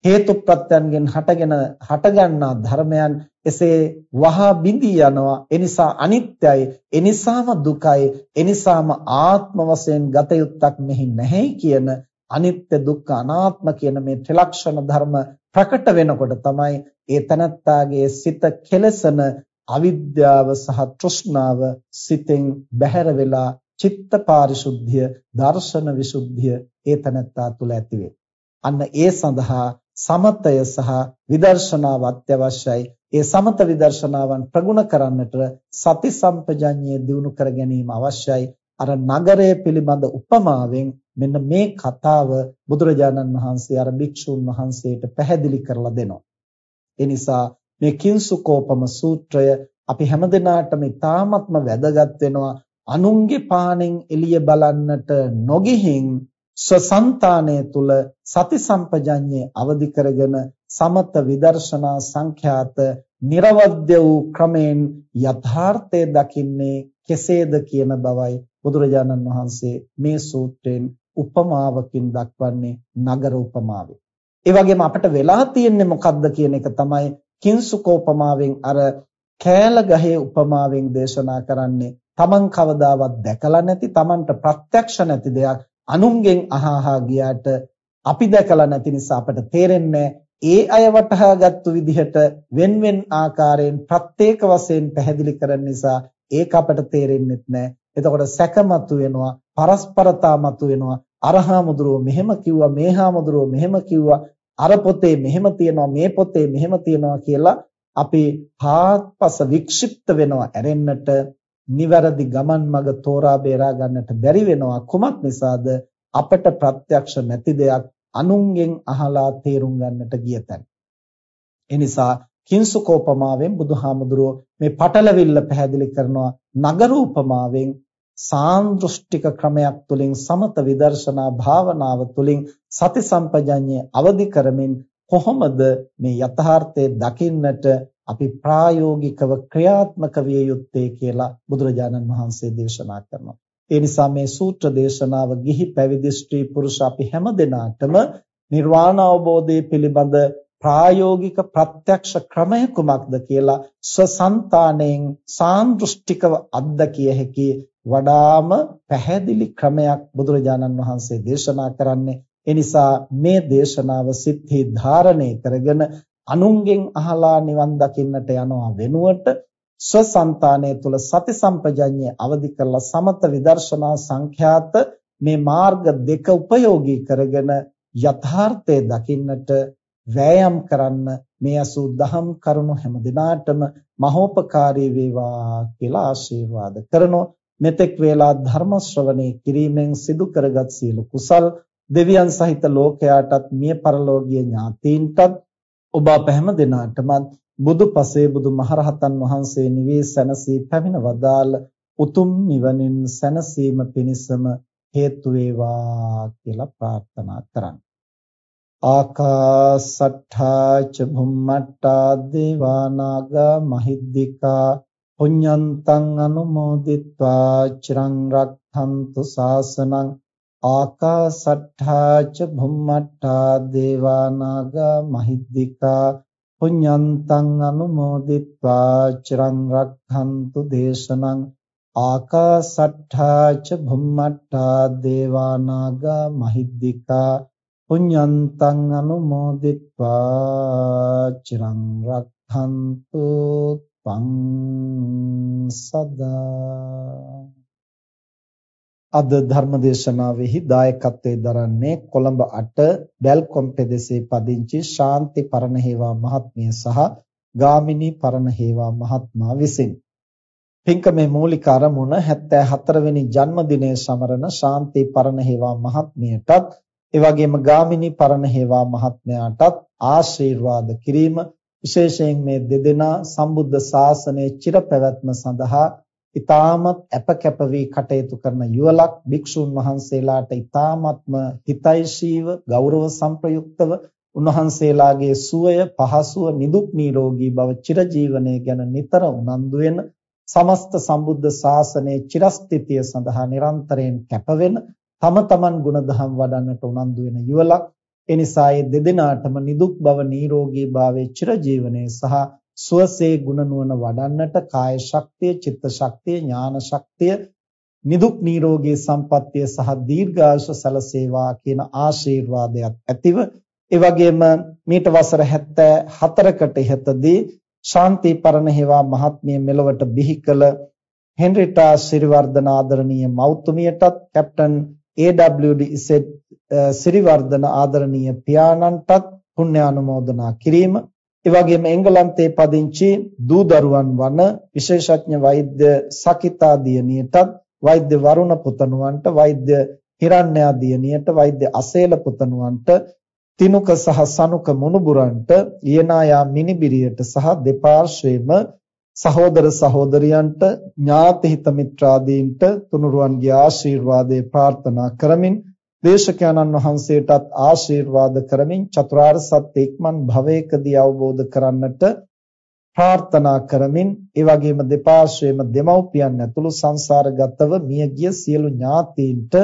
හේතු ප්‍රත්‍යයෙන් හටගෙන හටගන්නා ධර්මයන් එසේ වහා බිඳී යනවා එනිසා අනිත්‍යයි එනිසාම දුකයි එනිසාම ආත්ම වශයෙන් ගත යුත්තක් මෙහි නැහැයි කියන අනිත්‍ය දුක්ඛ අනාත්ම කියන මේ ත්‍රිලක්ෂණ ධර්ම ප්‍රකට වෙනකොට තමයි ඒ තනත්තාගේ සිත කෙලසන අවිද්‍යාව සහ තෘෂ්ණාව සිතෙන් බැහැර වෙලා චිත්ත පාරිශුද්ධිය දර්ශන විසුද්ධිය ඒ තනත්තා තුළ ඇති අන්න ඒ සඳහා සමතය සහ විදර්ශනාව අත්‍යවශ්‍යයි. ඒ සමත විදර්ශනාවන් ප්‍රගුණ කරන්නට සති සම්පජඤ්ඤය දිනු කර ගැනීම අවශ්‍යයි. අර නගරය පිළිබඳ උපමාවෙන් මෙන්න මේ කතාව බුදුරජාණන් වහන්සේ අර භික්ෂුන් වහන්සේට පැහැදිලි කරලා දෙනවා. ඒ නිසා මේ කිංසුකෝපම සූත්‍රය අපි හැමදෙනාටම ඉතාමත්ම වැදගත් වෙනවා. අනුන්ගේ පානෙන් එළිය බලන්නට නොගිහින් ස්වසංතානය තුල සති සම්පජඤ්ඤේ අවදි කරගෙන සමත විදර්ශනා සංඛ්‍යාත නිර්වද්‍ය වූ ක්‍රමෙන් යථාර්ථය දකින්නේ කෙසේද කියන බවයි බුදුරජාණන් වහන්සේ මේ සූත්‍රයෙන් උපමාවකින් දක්වන්නේ නගර උපමාවෙන්. ඒ වගේම අපිට වෙලා තියෙන්නේ මොකද්ද කියන එක තමයි කිංසුකෝපමාවෙන් අර කෑල ගහේ උපමාවෙන් දේශනා කරන්නේ. Taman කවදාවත් දැකලා නැති Tamanට ප්‍රත්‍යක්ෂ නැති දෙයක් අනුන්ගෙන් අහහා ගියාට අපි දැකලා නැති නිසා අපට තේරෙන්නේ ඒ අය වටහාගත්තු විදිහට වෙන්වෙන් ආකාරයෙන් ප්‍රත්‍යේක වශයෙන් පැහැදිලි කරන නිසා ඒක අපට තේරෙන්නේ නැහැ. එතකොට සැකමතු වෙනවා, පරස්පරතාමතු වෙනවා. අරහාමුදුරුව මෙහෙම කිව්වා, මේහාමුදුරුව මෙහෙම කිව්වා, අර පොතේ මෙහෙම තියනවා, මේ පොතේ මෙහෙම තියනවා කියලා අපි හාත්පස වික්ෂිප්ත වෙනවා ඇරෙන්නට නිවැරදි ගමන් මඟ තෝරා බේරා ගන්නට බැරි වෙනවා කුමක් නිසාද අපට ප්‍රත්‍යක්ෂ නැති දෙයක් අනුන්ගෙන් අහලා තේරුම් ගන්නට ගිය තැන. ඒ නිසා කිංසුකෝපමාවෙන් බුදුහාමුදුරුව මේ පටලවිල්ල පැහැදිලි කරනවා නගර උපමාවෙන් සාන්දෘෂ්ටික ක්‍රමයක් තුලින් සමත විදර්ශනා භාවනාව තුලින් සති සම්පජඤ්ඤය අවදි කරමින් කොහොමද මේ යථාර්ථය දකින්නට අපි ප්‍රායෝගිකව ක්‍රියාත්මක විය යුත්තේ කියලා බුදුරජාණන් වහන්සේ දේශනා කරනවා. ඒ නිසා මේ සූත්‍ර දේශනාව ගිහි පැවිදි ස්ත්‍රී පුරුෂ අපි හැම දෙනාටම නිර්වාණ අවබෝධය පිළිබඳ ප්‍රායෝගික ප්‍රත්‍යක්ෂ ක්‍රමය කුමක්ද කියලා ස්වසන්තාණයෙන් සාන්දෘෂ්ටිකව අත්දකිය හැකි වඩාම පැහැදිලි ක්‍රමයක් බුදුරජාණන් වහන්සේ දේශනා කරන්නේ. ඒ නිසා මේ දේශනාව සිත්හි ධාරණය කරගෙන අනුන්ගෙන් අහලා නිවන් දකින්නට යනවා වෙනුවට ස්වසන්තානය තුල සති සම්පජඤ්ඤය අවදි කරලා සමත විදර්ශනා සංඛ්‍යාත මේ මාර්ග දෙක උපයෝගී කරගෙන යථාර්ථය දකින්නට වෑයම් කරන්න මේ අසු දහම් කරුණු හැම දිනාටම මහෝපකාරී වේවා කියලා ආශිර්වාද කරනෝ මෙතෙක් වේලා ධර්ම ශ්‍රවණේ කිරීමෙන් සිදු කරගත් සියලු කුසල් දෙවියන් සහිත ලෝකයාටත් මිය පරලෝකීය ඥාතීන්ටත් ඔබ අප හැම දෙනාටම බුදු පසේ බුදු මහරහතන් වහන්සේ නිවේ සැනසී පැමිණ වදාළ උතුම් නිවනින් සැනසීම පිණිසම හේතු වේවා කියලා ප්‍රාර්ථනා කරන්න. ආකාසට්ඨා ච භුම්මට්ටා දේවා නාග මහිද්దికා පුඤ්ඤන්තං අනුමෝදිත්වා චිරං රක්ඛන්තු සාසනං ආකාසට්ඨා ච භුම්මට්ඨා දේවා නාග මහිද්దికා පුඤ්ඤන්තං අනුමෝදිත්වා චිරං රක්ඛන්තු දේශනං ආකාසට්ඨා ච භුම්මට්ඨා දේවා නාග මහිද්దికා පුඤ්ඤන්තං අනුමෝදිත්වා චිරං රක්ඛන්තු පං සදා අද ධර්මදේශනාවෙහි දායකත්වයෙන් දරන්නේ කොළඹ 8 බැල්කොම් පෙදෙසේ පදිංචි ශාන්ති පරණහේවා මහත්මිය සහ ගාමිණී පරණහේවා මහත්මයා විසිනි. පින්කමේ මූලික අරමුණ 74 වෙනි ජන්මදිනය සමරන ශාන්ති පරණහේවා මහත්මියටත් එවැගේම ගාමිණී පරණහේවා මහත්මයාටත් ආශිර්වාද කිරීම විශේෂයෙන් මේ දෙදෙනා සම්බුද්ධ ශාසනයේ චිරපැවැත්ම සඳහා ඊ타මත් අපකැප වී කටයුතු කරන යුවලක් භික්ෂුන් වහන්සේලාට ඊ타මත්ම හිතයිශීව ගෞරව සම්ප්‍රයුක්තව උන්වහන්සේලාගේ සුවය පහසුව නිදුක් නිරෝගී බව චිරජීවනයේ ගැන නිතර උනන්දු වෙන සමස්ත සම්බුද්ධ ශාසනයේ චිරස්ථිතිය සඳහා නිරන්තරයෙන් කැපවෙන තම තමන් ගුණධම් වඩන්නට උනන්දු වෙන යුවලක් එනිසා ඒ දෙදෙනාටම නිදුක් බව නිරෝගී භාවයේ චිරජීවනයේ සහ සුවසේ ගුණ නුවණ වඩන්නට කාය ශක්තිය, චිත්ත ශක්තිය, ඥාන ශක්තිය, නිදුක් නිරෝගී සම්පන්නිය සහ දීර්ඝායුෂ සැලසේවා කියන ආශිර්වාදයක් ඇතිව ඒ වගේම මීට වසර 74කට ඉහතදී ශාන්ති පරණ හේවා මහත්මිය මෙලොවට බිහි කළ හෙන්රිටා සිරිවර්ධන ආදරණීය මෞතුමියටත් කැප්ටන් AWD ඉසෙඩ් සිරිවර්ධන ආදරණීය පියාණන්ටත් පුණ්‍ය අනුමෝදනා කිරීම ඒ වගේම එංගලන්තයේ පදිංචි දූ දරුවන් වන විශේෂඥ වෛද්‍ය සකිතා දියණියටත් වෛද්‍ය වරුණ පුතණුවන්ට වෛද්‍ය හිරණ්‍යා දියණියට වෛද්‍ය අසේල පුතණුවන්ට තිනුක සහ සනුක මුණුබුරන්ට ඊනායා මිනිබිරියට සහ දෙපාර්ශ්වයේම සහෝදර සහෝදරියන්ට ඥාති හිත මිත්‍රාදීන්ට තුනුරුවන්ගේ ආශිර්වාදේ ප්‍රාර්ථනා කරමින් දේශකයන්න් වහන්සේටත් ආශිර්වාද කරමින් චතුරාර්ය සත්‍ය ඉක්මන් භවයකදී අවබෝධ කරන්නට ප්‍රාර්ථනා කරමින් ඒ වගේම දෙපාර්ශ්වයේම දෙමව්පියන් ඇතුළු සංසාරගතව මියගිය සියලු ඥාතීන්ට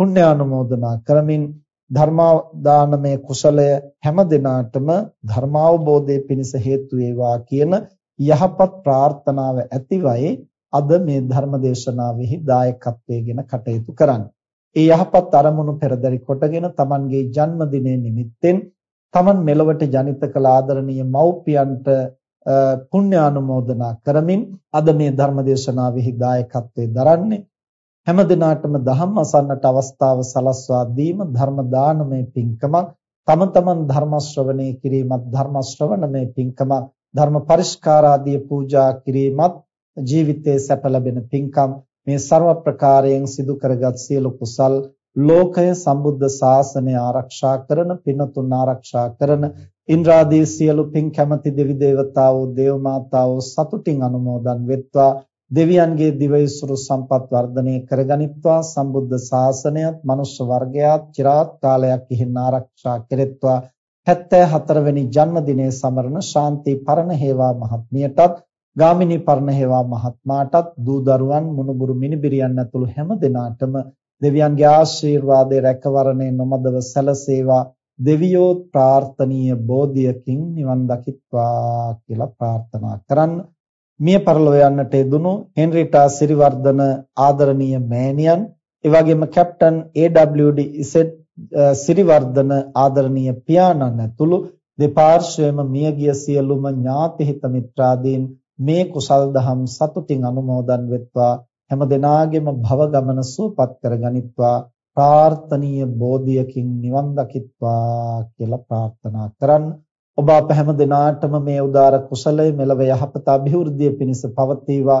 පුණ්‍ය ආනුමෝදනා කරමින් ධර්මාදානමය කුසලය හැම දිනාටම ධර්මාවබෝධයේ පිණිස හේතු වේවා කියන යහපත් ප්‍රාර්ථනාව ඇතිවයි අද මේ ධර්ම දේශනාවෙහි දායකත්වයෙන් කටයුතු කරන්නේ. ඒ යහපත් අරමුණු පෙරදරි කොටගෙන Tamanගේ ජන්මදිනය නිමිත්තෙන් Taman මෙලොවට ජනිත කළ ආදරණීය මව්පියන්ට පුණ්‍ය ආනුමෝදනා කරමින් අද මේ ධර්ම දේශනාවෙහි දායකත්වයෙන් දරන්නේ. හැම දිනාටම ධම්ම අසන්නට අවස්ථාව සලස්වා දීම ධර්ම දානමය පින්කමක්. තම තමන් ධර්ම ශ්‍රවණය කිරීමත් ධර්ම ශ්‍රවණමය පින්කමක්. ධර්ම පරිස්කාරාදී පූජා කිරීමත් ජීවිතයේ සැප ලැබෙන පින්කම් මේ ਸਰව ප්‍රකාරයෙන් සිදු කරගත් සියලු කුසල් ලෝකය සම්බුද්ධ ශාසනය ආරක්ෂා කරන පින තුන ආරක්ෂා කරන ඉන්ද්‍රාදී සියලු පින් කැමති දෙවි දේවතාවෝ දේව මාතාවෝ සතුටින් අනුමෝදන් වෙත්වා දෙවියන්ගේ දිවයිසුරු සම්පත් වර්ධනය කරගනිත්වා සම්බුද්ධ ශාසනයත් මනුෂ්‍ය වර්ගයාත් চিරාත් කාලයක් ඉහින් ආරක්ෂා කෙරෙත්වා. 74 වෙනි ජන්මදිනයේ සමරන ශාන්ති පරණ හේවා මහත්මියටත් ගාමිණී පර්ණහේවා මහත්මයාටත් දූ දරුවන් මුණුබුරු මිනිබිරියන් ඇතුළු හැම දෙනාටම දෙවියන්ගේ ආශිර්වාදයේ රැකවරණය නොමදව සැලසේවා දෙවියෝ ප්‍රාර්ථනීය බෝධියකින් නිවන් දකිත්වා කියලා ප්‍රාර්ථනා කරන්න. මිය පරලොව යන්නට යෙදුණු හෙන්රිටා සිරිවර්ධන ආදරණීය මෑණියන්, ඒ වගේම කැප්ටන් AWD ඉසෙඩ් සිරිවර්ධන ආදරණීය පියාණන් ඇතුළු දෙපාර්ශ්වයේම මියගිය සියලුම ඥාති හිත මිත්‍රාදීන් මේ කුසල් දහම් සතුටින් අනුමෝදන් වෙත්වා. හැම දිනාගෙම භව ගමන සුවපත් කරගනිත්වා ප්‍රාර්ථනීය බෝධියකින් නිවන් දකිත්වා කියලා ප්‍රාර්ථනා කරන්න. ඔබ අප හැම දිනාටම මේ උදාර කුසලය මෙලව යහපත અભිවෘද්ධිය පිණිස පවතිවා.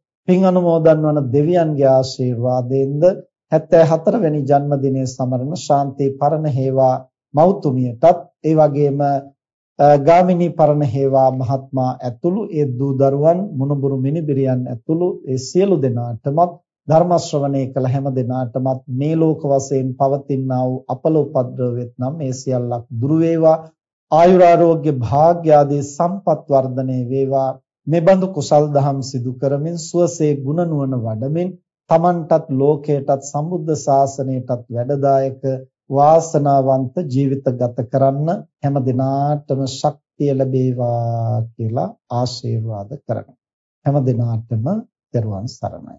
පින් අනුමෝදන් වන දෙවියන්ගේ ආශිර්වාදයෙන්ද 74 වෙනි ජන්මදිනයේ සමරන ශාන්ති පරණ හේවා මෞතුමියටත් ඒ වගේම ගාමිණී පරණ හේවා මහත්මයා ඇතුළු ඒ දූ දරුවන් මුණුබුරු මිනිබිරියන් ඇතුළු ඒ සියලු දෙනාටමත් ධර්ම ශ්‍රවණය කළ හැම දෙනාටමත් මේ ලෝක වශයෙන් පවතිනා වූ අපල උපද්‍රව වෙත්නම් මේ සියල්ලක් දුරු වේවා. ආයුරාෝග්‍ය භාග්ය ආදී සම්පත් වර්ධනය වේවා. මේ බඳු කුසල් දහම් සිදු කරමින් සුවසේ ගුණ නුවණ වඩමින් තමන්ටත් ලෝකයටත් සම්බුද්ධ ශාසනයටත් වැඩදායක වාසනාවන්ත ජීවිත ගත කරන්න හැම දිනාටම ශක්තිය ලැබේවා කියලා ආශිර්වාද කරනවා. හැම දිනාටම දරුවන් සරණයි.